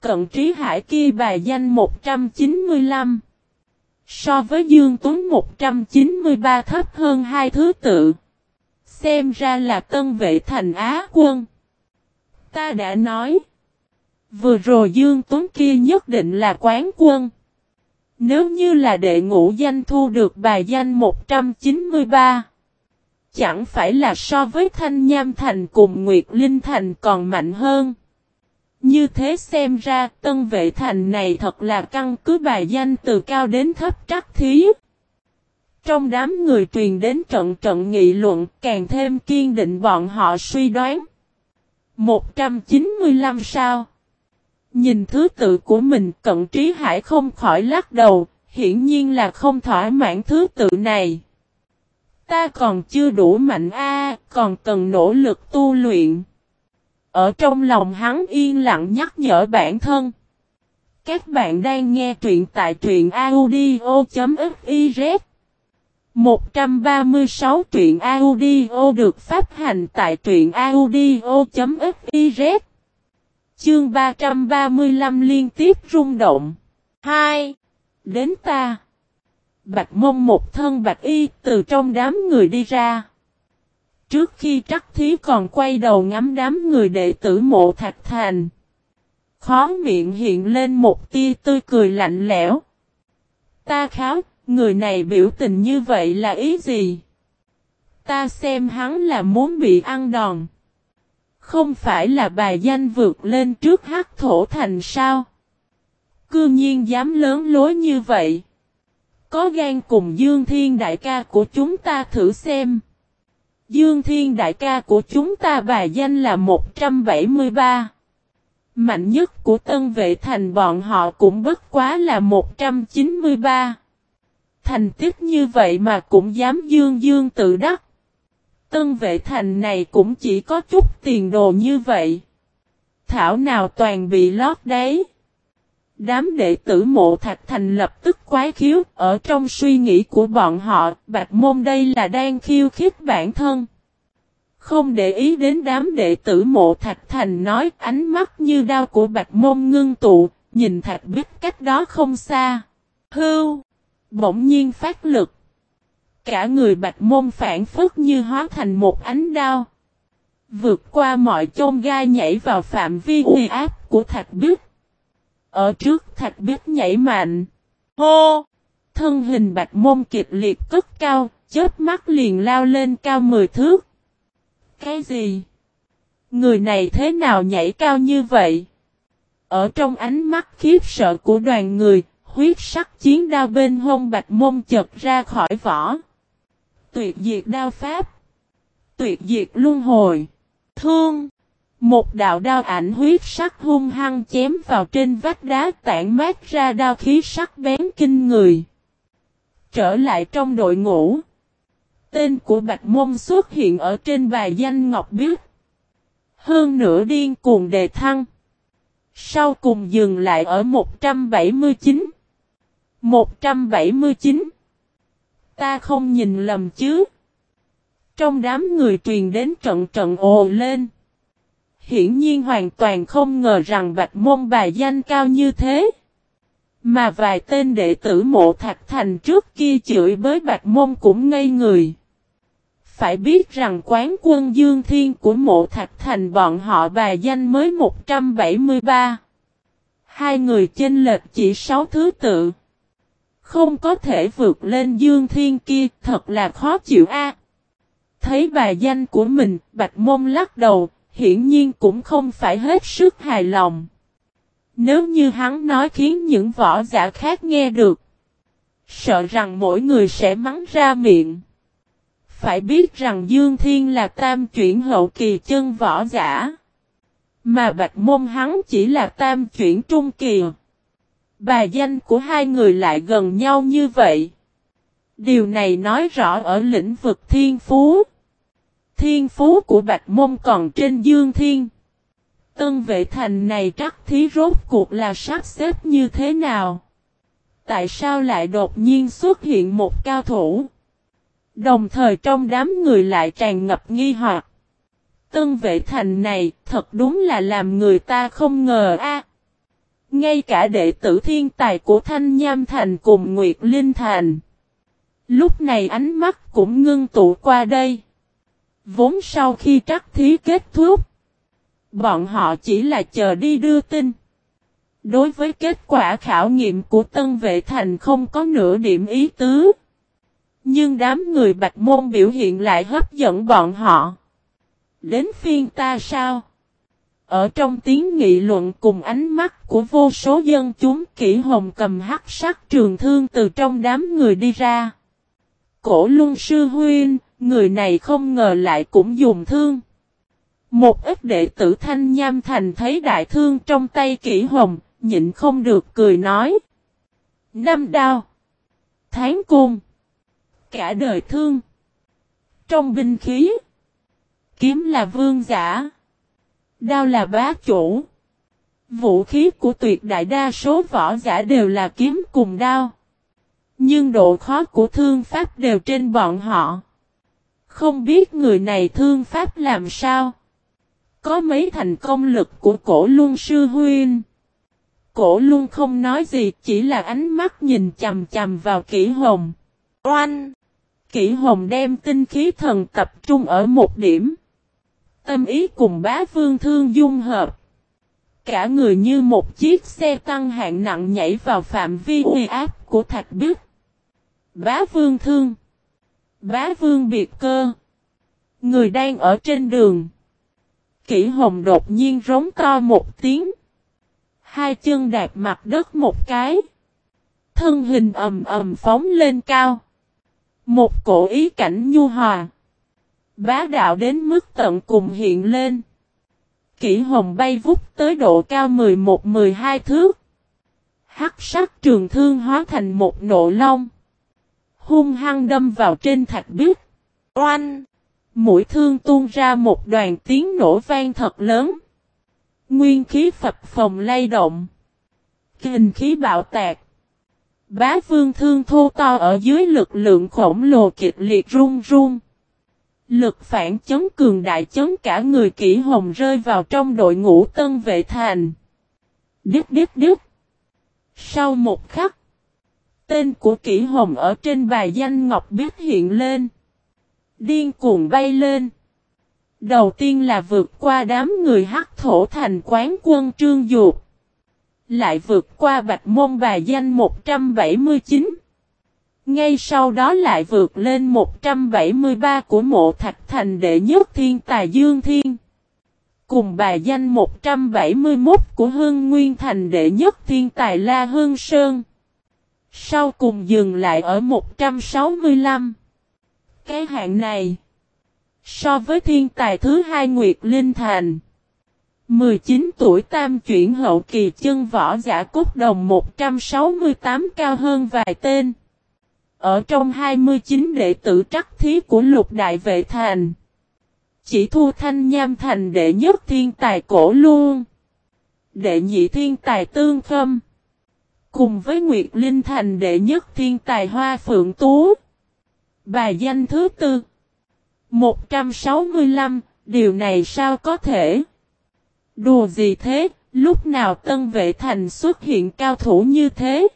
Cận trí hải kia bài danh 195. So với Dương Tuấn 193 thấp hơn hai thứ tự. Xem ra là tân vệ thành Á quân. Ta đã nói. Vừa rồi Dương Tuấn kia nhất định là quán quân. Nếu như là đệ ngũ danh thu được bài danh 193. Chẳng phải là so với Thanh Nham Thành cùng Nguyệt Linh Thành còn mạnh hơn. Như thế xem ra tân vệ thành này thật là căn cứ bài danh từ cao đến thấp trắc thí. Trong đám người truyền đến trận trận nghị luận càng thêm kiên định bọn họ suy đoán. 195 sao? Nhìn thứ tự của mình cận trí hải không khỏi lắc đầu, hiển nhiên là không thỏa mãn thứ tự này. Ta còn chưa đủ mạnh a, còn cần nỗ lực tu luyện. Ở trong lòng hắn yên lặng nhắc nhở bản thân. Các bạn đang nghe truyện tại truyện audio.fiz 136 truyện audio được phát hành tại truyện audio.fiz Chương 335 liên tiếp rung động 2. Đến ta Bạch mông một thân bạch y từ trong đám người đi ra. Trước khi trắc thí còn quay đầu ngắm đám người đệ tử mộ thạch thành. Khó miệng hiện lên một tia tươi cười lạnh lẽo. Ta kháo, người này biểu tình như vậy là ý gì? Ta xem hắn là muốn bị ăn đòn. Không phải là bài danh vượt lên trước hắc thổ thành sao? Cư nhiên dám lớn lối như vậy. Có gan cùng Dương Thiên đại ca của chúng ta thử xem. Dương Thiên đại ca của chúng ta bài danh là 173. Mạnh nhất của tân vệ thành bọn họ cũng bất quá là 193. Thành tích như vậy mà cũng dám dương dương tự đắc. Tân vệ thành này cũng chỉ có chút tiền đồ như vậy. Thảo nào toàn bị lót đấy. Đám đệ tử mộ thạch thành lập tức quái khiếu, ở trong suy nghĩ của bọn họ, bạch môn đây là đang khiêu khích bản thân. Không để ý đến đám đệ tử mộ thạch thành nói ánh mắt như đao của bạch môn ngưng tụ, nhìn thạch biết cách đó không xa. Hưu! Bỗng nhiên phát lực. Cả người bạch môn phản phức như hóa thành một ánh đao. Vượt qua mọi chôn gai nhảy vào phạm vi uy áp của thạch biết. Ở trước thạch biết nhảy mạnh. Hô! Thân hình bạch môn kịch liệt cất cao, chớp mắt liền lao lên cao 10 thước. Cái gì? Người này thế nào nhảy cao như vậy? Ở trong ánh mắt khiếp sợ của đoàn người, huyết sắc chiến đao bên hông bạch môn chật ra khỏi vỏ. Tuyệt diệt đao pháp. Tuyệt diệt luân hồi. Thương. Một đạo đao ảnh huyết sắc hung hăng chém vào trên vách đá tản mát ra đao khí sắc bén kinh người. Trở lại trong đội ngũ. Tên của Bạch Môn xuất hiện ở trên bài danh Ngọc Biết. Hơn nửa điên cuồng đề thăng. Sau cùng dừng lại ở 179. 179. Ta không nhìn lầm chứ. Trong đám người truyền đến trận trận ồ lên. Hiển nhiên hoàn toàn không ngờ rằng bạch môn bài danh cao như thế. Mà vài tên đệ tử mộ thạch thành trước kia chửi bới bạch môn cũng ngây người. Phải biết rằng quán quân Dương Thiên của mộ thạch thành bọn họ bài danh mới 173. Hai người chênh lệch chỉ 6 thứ tự. Không có thể vượt lên Dương Thiên kia thật là khó chịu a. Thấy bài danh của mình, Bạch Môn lắc đầu, hiển nhiên cũng không phải hết sức hài lòng. Nếu như hắn nói khiến những võ giả khác nghe được, sợ rằng mỗi người sẽ mắng ra miệng. Phải biết rằng Dương Thiên là tam chuyển hậu kỳ chân võ giả. Mà Bạch Môn hắn chỉ là tam chuyển trung kỳ. Bài danh của hai người lại gần nhau như vậy. Điều này nói rõ ở lĩnh vực thiên phú. Thiên phú của Bạch Môn còn trên Dương Thiên. Tân vệ thành này trắc thí rốt cuộc là sắp xếp như thế nào? Tại sao lại đột nhiên xuất hiện một cao thủ? Đồng thời trong đám người lại tràn ngập nghi hoặc. Tân vệ thành này thật đúng là làm người ta không ngờ a. Ngay cả đệ tử thiên tài của Thanh Nham Thành cùng Nguyệt Linh Thành. Lúc này ánh mắt cũng ngưng tụ qua đây. Vốn sau khi trắc thí kết thúc. Bọn họ chỉ là chờ đi đưa tin. Đối với kết quả khảo nghiệm của Tân Vệ Thành không có nửa điểm ý tứ. Nhưng đám người bạch môn biểu hiện lại hấp dẫn bọn họ. Đến phiên ta sao? Ở trong tiếng nghị luận cùng ánh mắt của vô số dân chúng kỹ hồng cầm hắc sắc trường thương từ trong đám người đi ra. Cổ luân sư huyên, người này không ngờ lại cũng dùng thương. Một ít đệ tử thanh nham thành thấy đại thương trong tay kỹ hồng, nhịn không được cười nói. Năm đao. Tháng cung. Cả đời thương. Trong binh khí. Kiếm là vương giả. Đao là bá chủ. Vũ khí của tuyệt đại đa số võ giả đều là kiếm cùng đao. Nhưng độ khó của thương pháp đều trên bọn họ. Không biết người này thương pháp làm sao. Có mấy thành công lực của cổ luân sư huyên. Cổ luân không nói gì, chỉ là ánh mắt nhìn chầm chầm vào kỹ hồng. Oanh! Kỷ hồng đem tinh khí thần tập trung ở một điểm. Tâm ý cùng bá vương thương dung hợp. Cả người như một chiếc xe tăng hạng nặng nhảy vào phạm vi uy áp của thạch bức. Bá vương thương. Bá vương biệt cơ. Người đang ở trên đường. Kỷ hồng đột nhiên rống to một tiếng. Hai chân đạp mặt đất một cái. Thân hình ầm ầm phóng lên cao. Một cổ ý cảnh nhu hòa. Bá đạo đến mức tận cùng hiện lên. Kỷ hồng bay vút tới độ cao 11-12 thước. Hắc sắc trường thương hóa thành một nộ long. Hung hăng đâm vào trên thạch bích. Oanh! Mũi thương tuôn ra một đoàn tiếng nổ vang thật lớn. Nguyên khí phập phồng lay động. Kinh khí bạo tạc. Bá vương thương thô to ở dưới lực lượng khổng lồ kịch liệt run run. Lực phản chấn cường đại chấn cả người kỹ hồng rơi vào trong đội ngũ tân vệ thành. Đứt đứt đứt. Sau một khắc. Tên của kỹ hồng ở trên bài danh ngọc biết hiện lên. Điên cuồng bay lên. Đầu tiên là vượt qua đám người hắc thổ thành quán quân trương dục. Lại vượt qua bạch môn bài danh 179. Ngay sau đó lại vượt lên 173 của mộ thạch thành đệ nhất thiên tài Dương Thiên. Cùng bài danh 171 của Hương Nguyên thành đệ nhất thiên tài La Hương Sơn. Sau cùng dừng lại ở 165. Cái hạng này. So với thiên tài thứ hai Nguyệt Linh Thành. 19 tuổi tam chuyển hậu kỳ chân võ giả cốt đồng 168 cao hơn vài tên. Ở trong 29 đệ tử trắc thí của lục đại vệ thành. Chỉ thu thanh nham thành đệ nhất thiên tài cổ luôn. Đệ nhị thiên tài tương khâm. Cùng với Nguyệt Linh thành đệ nhất thiên tài hoa phượng tú. Bài danh thứ tư. 165, điều này sao có thể? Đùa gì thế, lúc nào Tân Vệ Thành xuất hiện cao thủ như thế?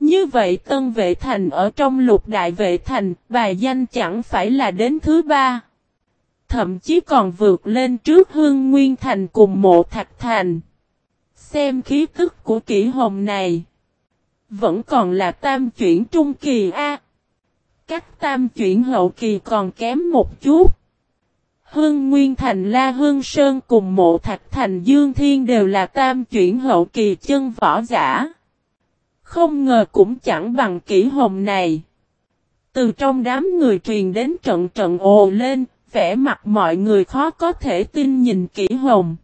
Như vậy Tân Vệ Thành ở trong lục đại vệ thành, bài danh chẳng phải là đến thứ ba. Thậm chí còn vượt lên trước Hương Nguyên Thành cùng mộ Thạch Thành. Xem khí tức của kỹ hồng này. Vẫn còn là tam chuyển trung kỳ A. Cách tam chuyển hậu kỳ còn kém một chút. Hương Nguyên Thành La Hương Sơn cùng mộ thạch thành Dương Thiên đều là tam chuyển hậu kỳ chân võ giả. Không ngờ cũng chẳng bằng kỹ hồng này. Từ trong đám người truyền đến trận trận ồ lên, vẻ mặt mọi người khó có thể tin nhìn kỹ hồng.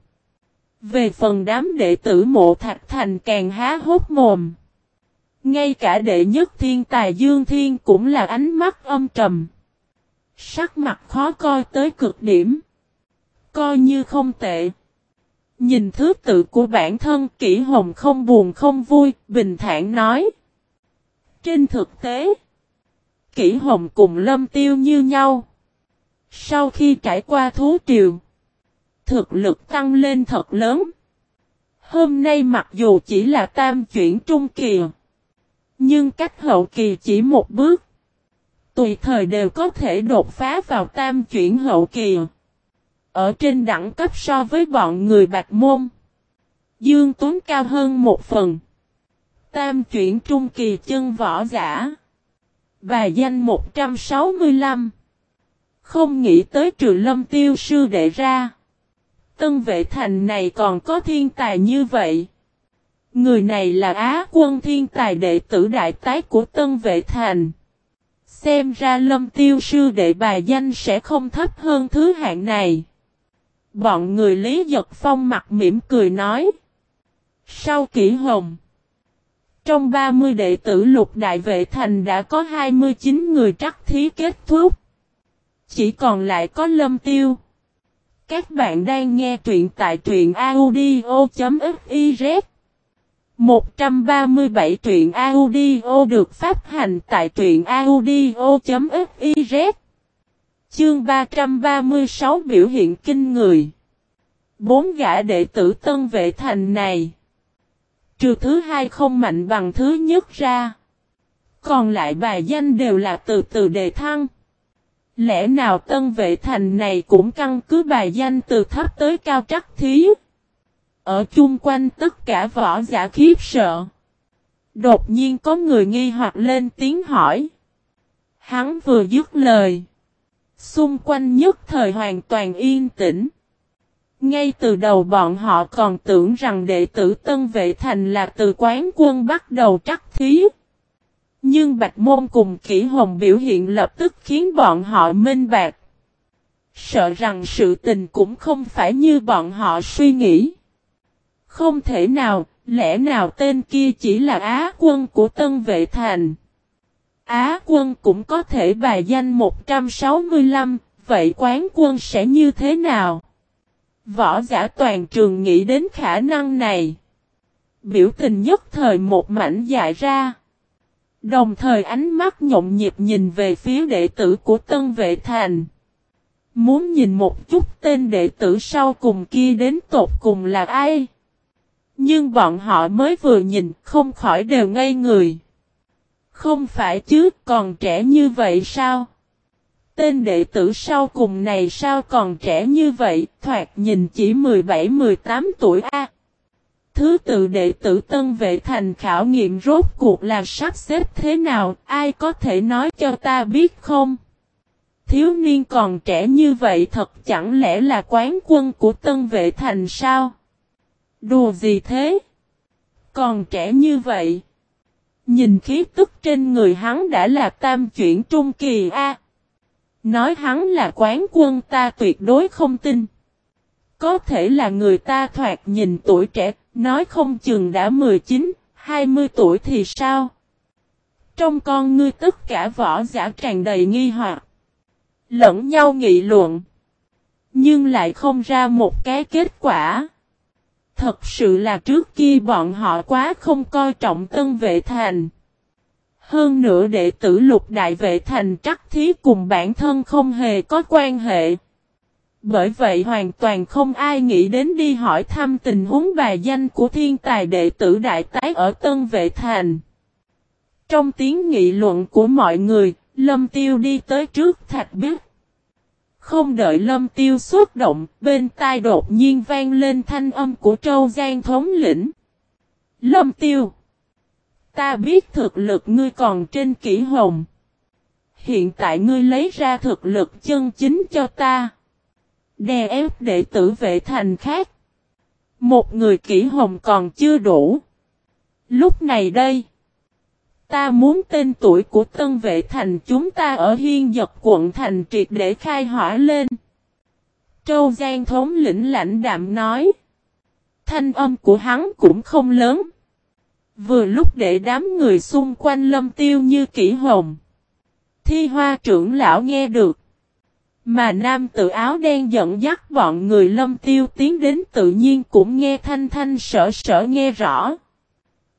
Về phần đám đệ tử mộ thạch thành càng há hốt mồm. Ngay cả đệ nhất thiên tài Dương Thiên cũng là ánh mắt âm trầm. Sắc mặt khó coi tới cực điểm. Coi như không tệ. Nhìn thứ tự của bản thân kỹ hồng không buồn không vui, bình thản nói. Trên thực tế, kỹ hồng cùng lâm tiêu như nhau. Sau khi trải qua thú triều, thực lực tăng lên thật lớn. Hôm nay mặc dù chỉ là tam chuyển trung kỳ, nhưng cách hậu kỳ chỉ một bước. Tùy thời đều có thể đột phá vào tam chuyển hậu kỳ. Ở trên đẳng cấp so với bọn người bạch môn. Dương Tuấn cao hơn một phần. Tam chuyển trung kỳ chân võ giả. Bài danh 165. Không nghĩ tới trừ lâm tiêu sư đệ ra. Tân vệ thành này còn có thiên tài như vậy. Người này là Á quân thiên tài đệ tử đại tái của Tân Vệ Thành. Xem ra lâm tiêu sư đệ bài danh sẽ không thấp hơn thứ hạng này. Bọn người Lý Giật Phong mặt mỉm cười nói. Sau kỷ hồng. Trong 30 đệ tử lục đại vệ thành đã có 29 người trắc thí kết thúc. Chỉ còn lại có lâm tiêu. Các bạn đang nghe truyện tại truyện audio.fiz 137 truyện audio được phát hành tại truyện audio.fiz Chương 336 biểu hiện kinh người. Bốn gã đệ tử tân vệ thành này. Trừ thứ hai không mạnh bằng thứ nhất ra. Còn lại bài danh đều là từ từ đề thăng. Lẽ nào tân vệ thành này cũng căn cứ bài danh từ thấp tới cao trắc thí ở chung quanh tất cả võ giả khiếp sợ. Đột nhiên có người nghi hoặc lên tiếng hỏi. Hắn vừa dứt lời. Xung quanh nhất thời hoàn toàn yên tĩnh. Ngay từ đầu bọn họ còn tưởng rằng đệ tử Tân Vệ Thành là từ quán quân bắt đầu trắc thí. Nhưng Bạch Môn cùng Kỷ Hồng biểu hiện lập tức khiến bọn họ minh bạc. Sợ rằng sự tình cũng không phải như bọn họ suy nghĩ. Không thể nào, lẽ nào tên kia chỉ là Á quân của Tân Vệ Thành? Á quân cũng có thể bài danh 165, vậy quán quân sẽ như thế nào? Võ giả toàn trường nghĩ đến khả năng này. Biểu tình nhất thời một mảnh dại ra. Đồng thời ánh mắt nhộn nhịp nhìn về phía đệ tử của Tân Vệ Thành. Muốn nhìn một chút tên đệ tử sau cùng kia đến tột cùng là ai? Nhưng bọn họ mới vừa nhìn không khỏi đều ngây người. Không phải chứ còn trẻ như vậy sao? Tên đệ tử sau cùng này sao còn trẻ như vậy, thoạt nhìn chỉ 17-18 tuổi A. Thứ tự đệ tử tân vệ thành khảo nghiệm rốt cuộc là sắp xếp thế nào, ai có thể nói cho ta biết không? Thiếu niên còn trẻ như vậy thật chẳng lẽ là quán quân của tân vệ thành sao? Đùa gì thế? Còn trẻ như vậy. Nhìn khí tức trên người hắn đã là tam chuyển trung kỳ A. Nói hắn là quán quân ta tuyệt đối không tin. Có thể là người ta thoạt nhìn tuổi trẻ, nói không chừng đã 19, 20 tuổi thì sao? Trong con ngươi tất cả võ giả tràn đầy nghi hoặc Lẫn nhau nghị luận. Nhưng lại không ra một cái kết quả. Thật sự là trước kia bọn họ quá không coi trọng tân vệ thành. Hơn nữa đệ tử lục đại vệ thành trắc thí cùng bản thân không hề có quan hệ. Bởi vậy hoàn toàn không ai nghĩ đến đi hỏi thăm tình huống bài danh của thiên tài đệ tử đại tái ở Tân Vệ Thành. Trong tiếng nghị luận của mọi người, Lâm Tiêu đi tới trước Thạch Biết. Không đợi Lâm Tiêu xuất động, bên tai đột nhiên vang lên thanh âm của châu Giang thống lĩnh. Lâm Tiêu! Ta biết thực lực ngươi còn trên kỹ hồng. Hiện tại ngươi lấy ra thực lực chân chính cho ta. Đè ép đệ tử vệ thành khác. Một người kỹ hồng còn chưa đủ. Lúc này đây. Ta muốn tên tuổi của tân vệ thành chúng ta ở hiên giật quận thành triệt để khai hỏa lên. Châu Giang thống lĩnh lãnh đạm nói. Thanh âm của hắn cũng không lớn. Vừa lúc để đám người xung quanh lâm tiêu như kỹ hồng. Thi hoa trưởng lão nghe được. Mà nam tự áo đen dẫn dắt bọn người lâm tiêu tiến đến tự nhiên cũng nghe thanh thanh sở sở nghe rõ.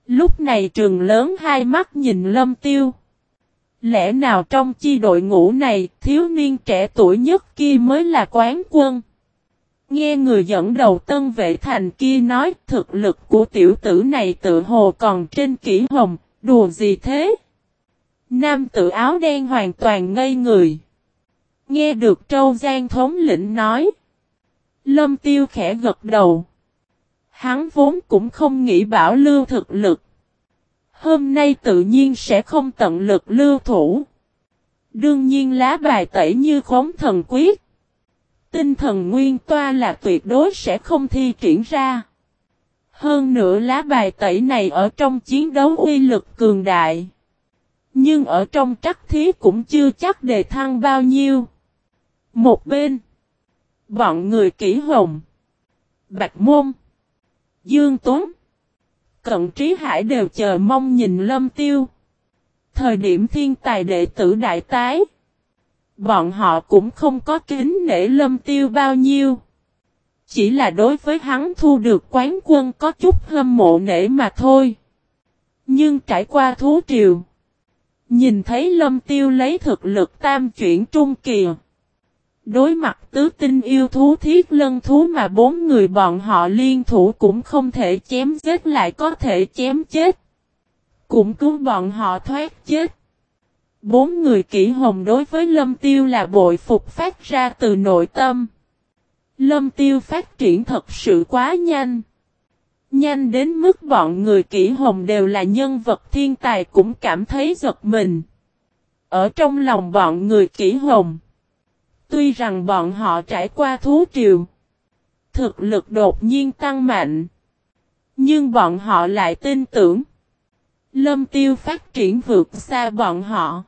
Lúc này trường lớn hai mắt nhìn lâm tiêu. Lẽ nào trong chi đội ngũ này thiếu niên trẻ tuổi nhất kia mới là quán quân? Nghe người dẫn đầu tân vệ thành kia nói thực lực của tiểu tử này tự hồ còn trên kỹ hồng, đùa gì thế? Nam tự áo đen hoàn toàn ngây người. Nghe được Châu Giang thống lĩnh nói. Lâm tiêu khẽ gật đầu. Hắn vốn cũng không nghĩ bảo lưu thực lực. Hôm nay tự nhiên sẽ không tận lực lưu thủ. Đương nhiên lá bài tẩy như khống thần quyết. Tinh thần nguyên toa là tuyệt đối sẽ không thi triển ra. Hơn nữa lá bài tẩy này ở trong chiến đấu uy lực cường đại. Nhưng ở trong trắc thí cũng chưa chắc đề thăng bao nhiêu. Một bên. Bọn người kỹ hồng. Bạch môn. Dương Tuấn. Cận Trí Hải đều chờ mong nhìn Lâm Tiêu. Thời điểm thiên tài đệ tử đại tái. Bọn họ cũng không có kính nể Lâm Tiêu bao nhiêu. Chỉ là đối với hắn thu được quán quân có chút hâm mộ nể mà thôi. Nhưng trải qua thú triều. Nhìn thấy Lâm Tiêu lấy thực lực tam chuyển trung kỳ. Đối mặt tứ tinh yêu thú thiết lân thú mà bốn người bọn họ liên thủ cũng không thể chém giết lại có thể chém chết. Cũng cứu bọn họ thoát chết. Bốn người kỹ hồng đối với lâm tiêu là bội phục phát ra từ nội tâm. Lâm tiêu phát triển thật sự quá nhanh. Nhanh đến mức bọn người kỹ hồng đều là nhân vật thiên tài cũng cảm thấy giật mình. Ở trong lòng bọn người kỹ hồng. Tuy rằng bọn họ trải qua thú triều. Thực lực đột nhiên tăng mạnh. Nhưng bọn họ lại tin tưởng. Lâm tiêu phát triển vượt xa bọn họ.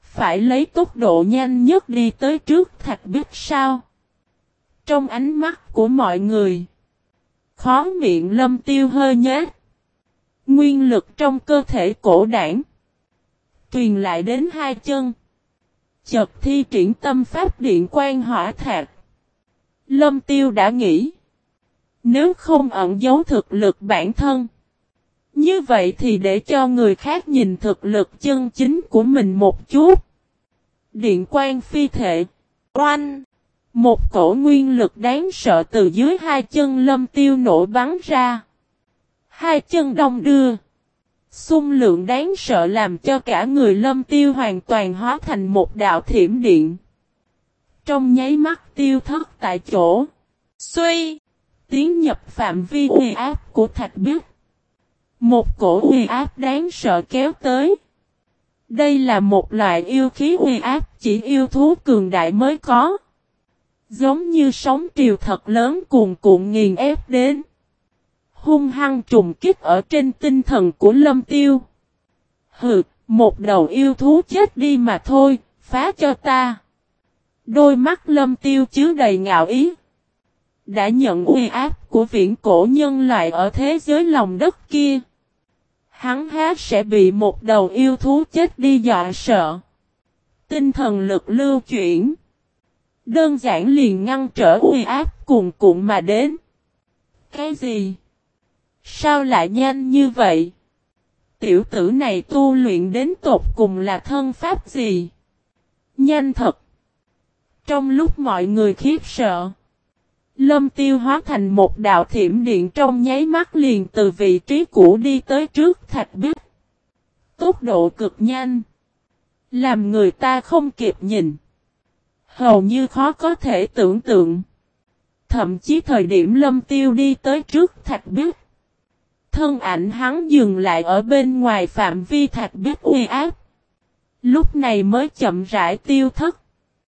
Phải lấy tốc độ nhanh nhất đi tới trước thạch biết sao. Trong ánh mắt của mọi người. Khó miệng lâm tiêu hơi nhát. Nguyên lực trong cơ thể cổ đảng. Truyền lại đến hai chân. Chợt thi triển tâm pháp điện quan hỏa thạc. Lâm tiêu đã nghĩ. Nếu không ẩn giấu thực lực bản thân. Như vậy thì để cho người khác nhìn thực lực chân chính của mình một chút. Điện quan phi thể. Oanh. Một cổ nguyên lực đáng sợ từ dưới hai chân lâm tiêu nổ bắn ra. Hai chân đông đưa. Xung lượng đáng sợ làm cho cả người lâm tiêu hoàn toàn hóa thành một đạo thiểm điện. Trong nháy mắt tiêu thất tại chỗ. Suy. Tiến nhập phạm vi uy áp của thạch biết. Một cổ uy áp đáng sợ kéo tới. Đây là một loại yêu khí uy áp chỉ yêu thú cường đại mới có. Giống như sóng triều thật lớn cuồn cuộn nghiền ép đến. Hung hăng trùng kích ở trên tinh thần của lâm tiêu. Hừ, một đầu yêu thú chết đi mà thôi, phá cho ta. Đôi mắt lâm tiêu chứa đầy ngạo ý. Đã nhận uy áp của viễn cổ nhân loại ở thế giới lòng đất kia. Hắn hát sẽ bị một đầu yêu thú chết đi dọa sợ. Tinh thần lực lưu chuyển. Đơn giản liền ngăn trở uy áp cuồn cuộn mà đến. Cái gì? Sao lại nhanh như vậy? Tiểu tử này tu luyện đến tột cùng là thân pháp gì? Nhanh thật! Trong lúc mọi người khiếp sợ, Lâm tiêu hóa thành một đạo thiểm điện trong nháy mắt liền từ vị trí cũ đi tới trước thạch bích. Tốc độ cực nhanh. Làm người ta không kịp nhìn. Hầu như khó có thể tưởng tượng. Thậm chí thời điểm lâm tiêu đi tới trước thạch bích. Thân ảnh hắn dừng lại ở bên ngoài phạm vi thạch bích uy áp. Lúc này mới chậm rãi tiêu thất.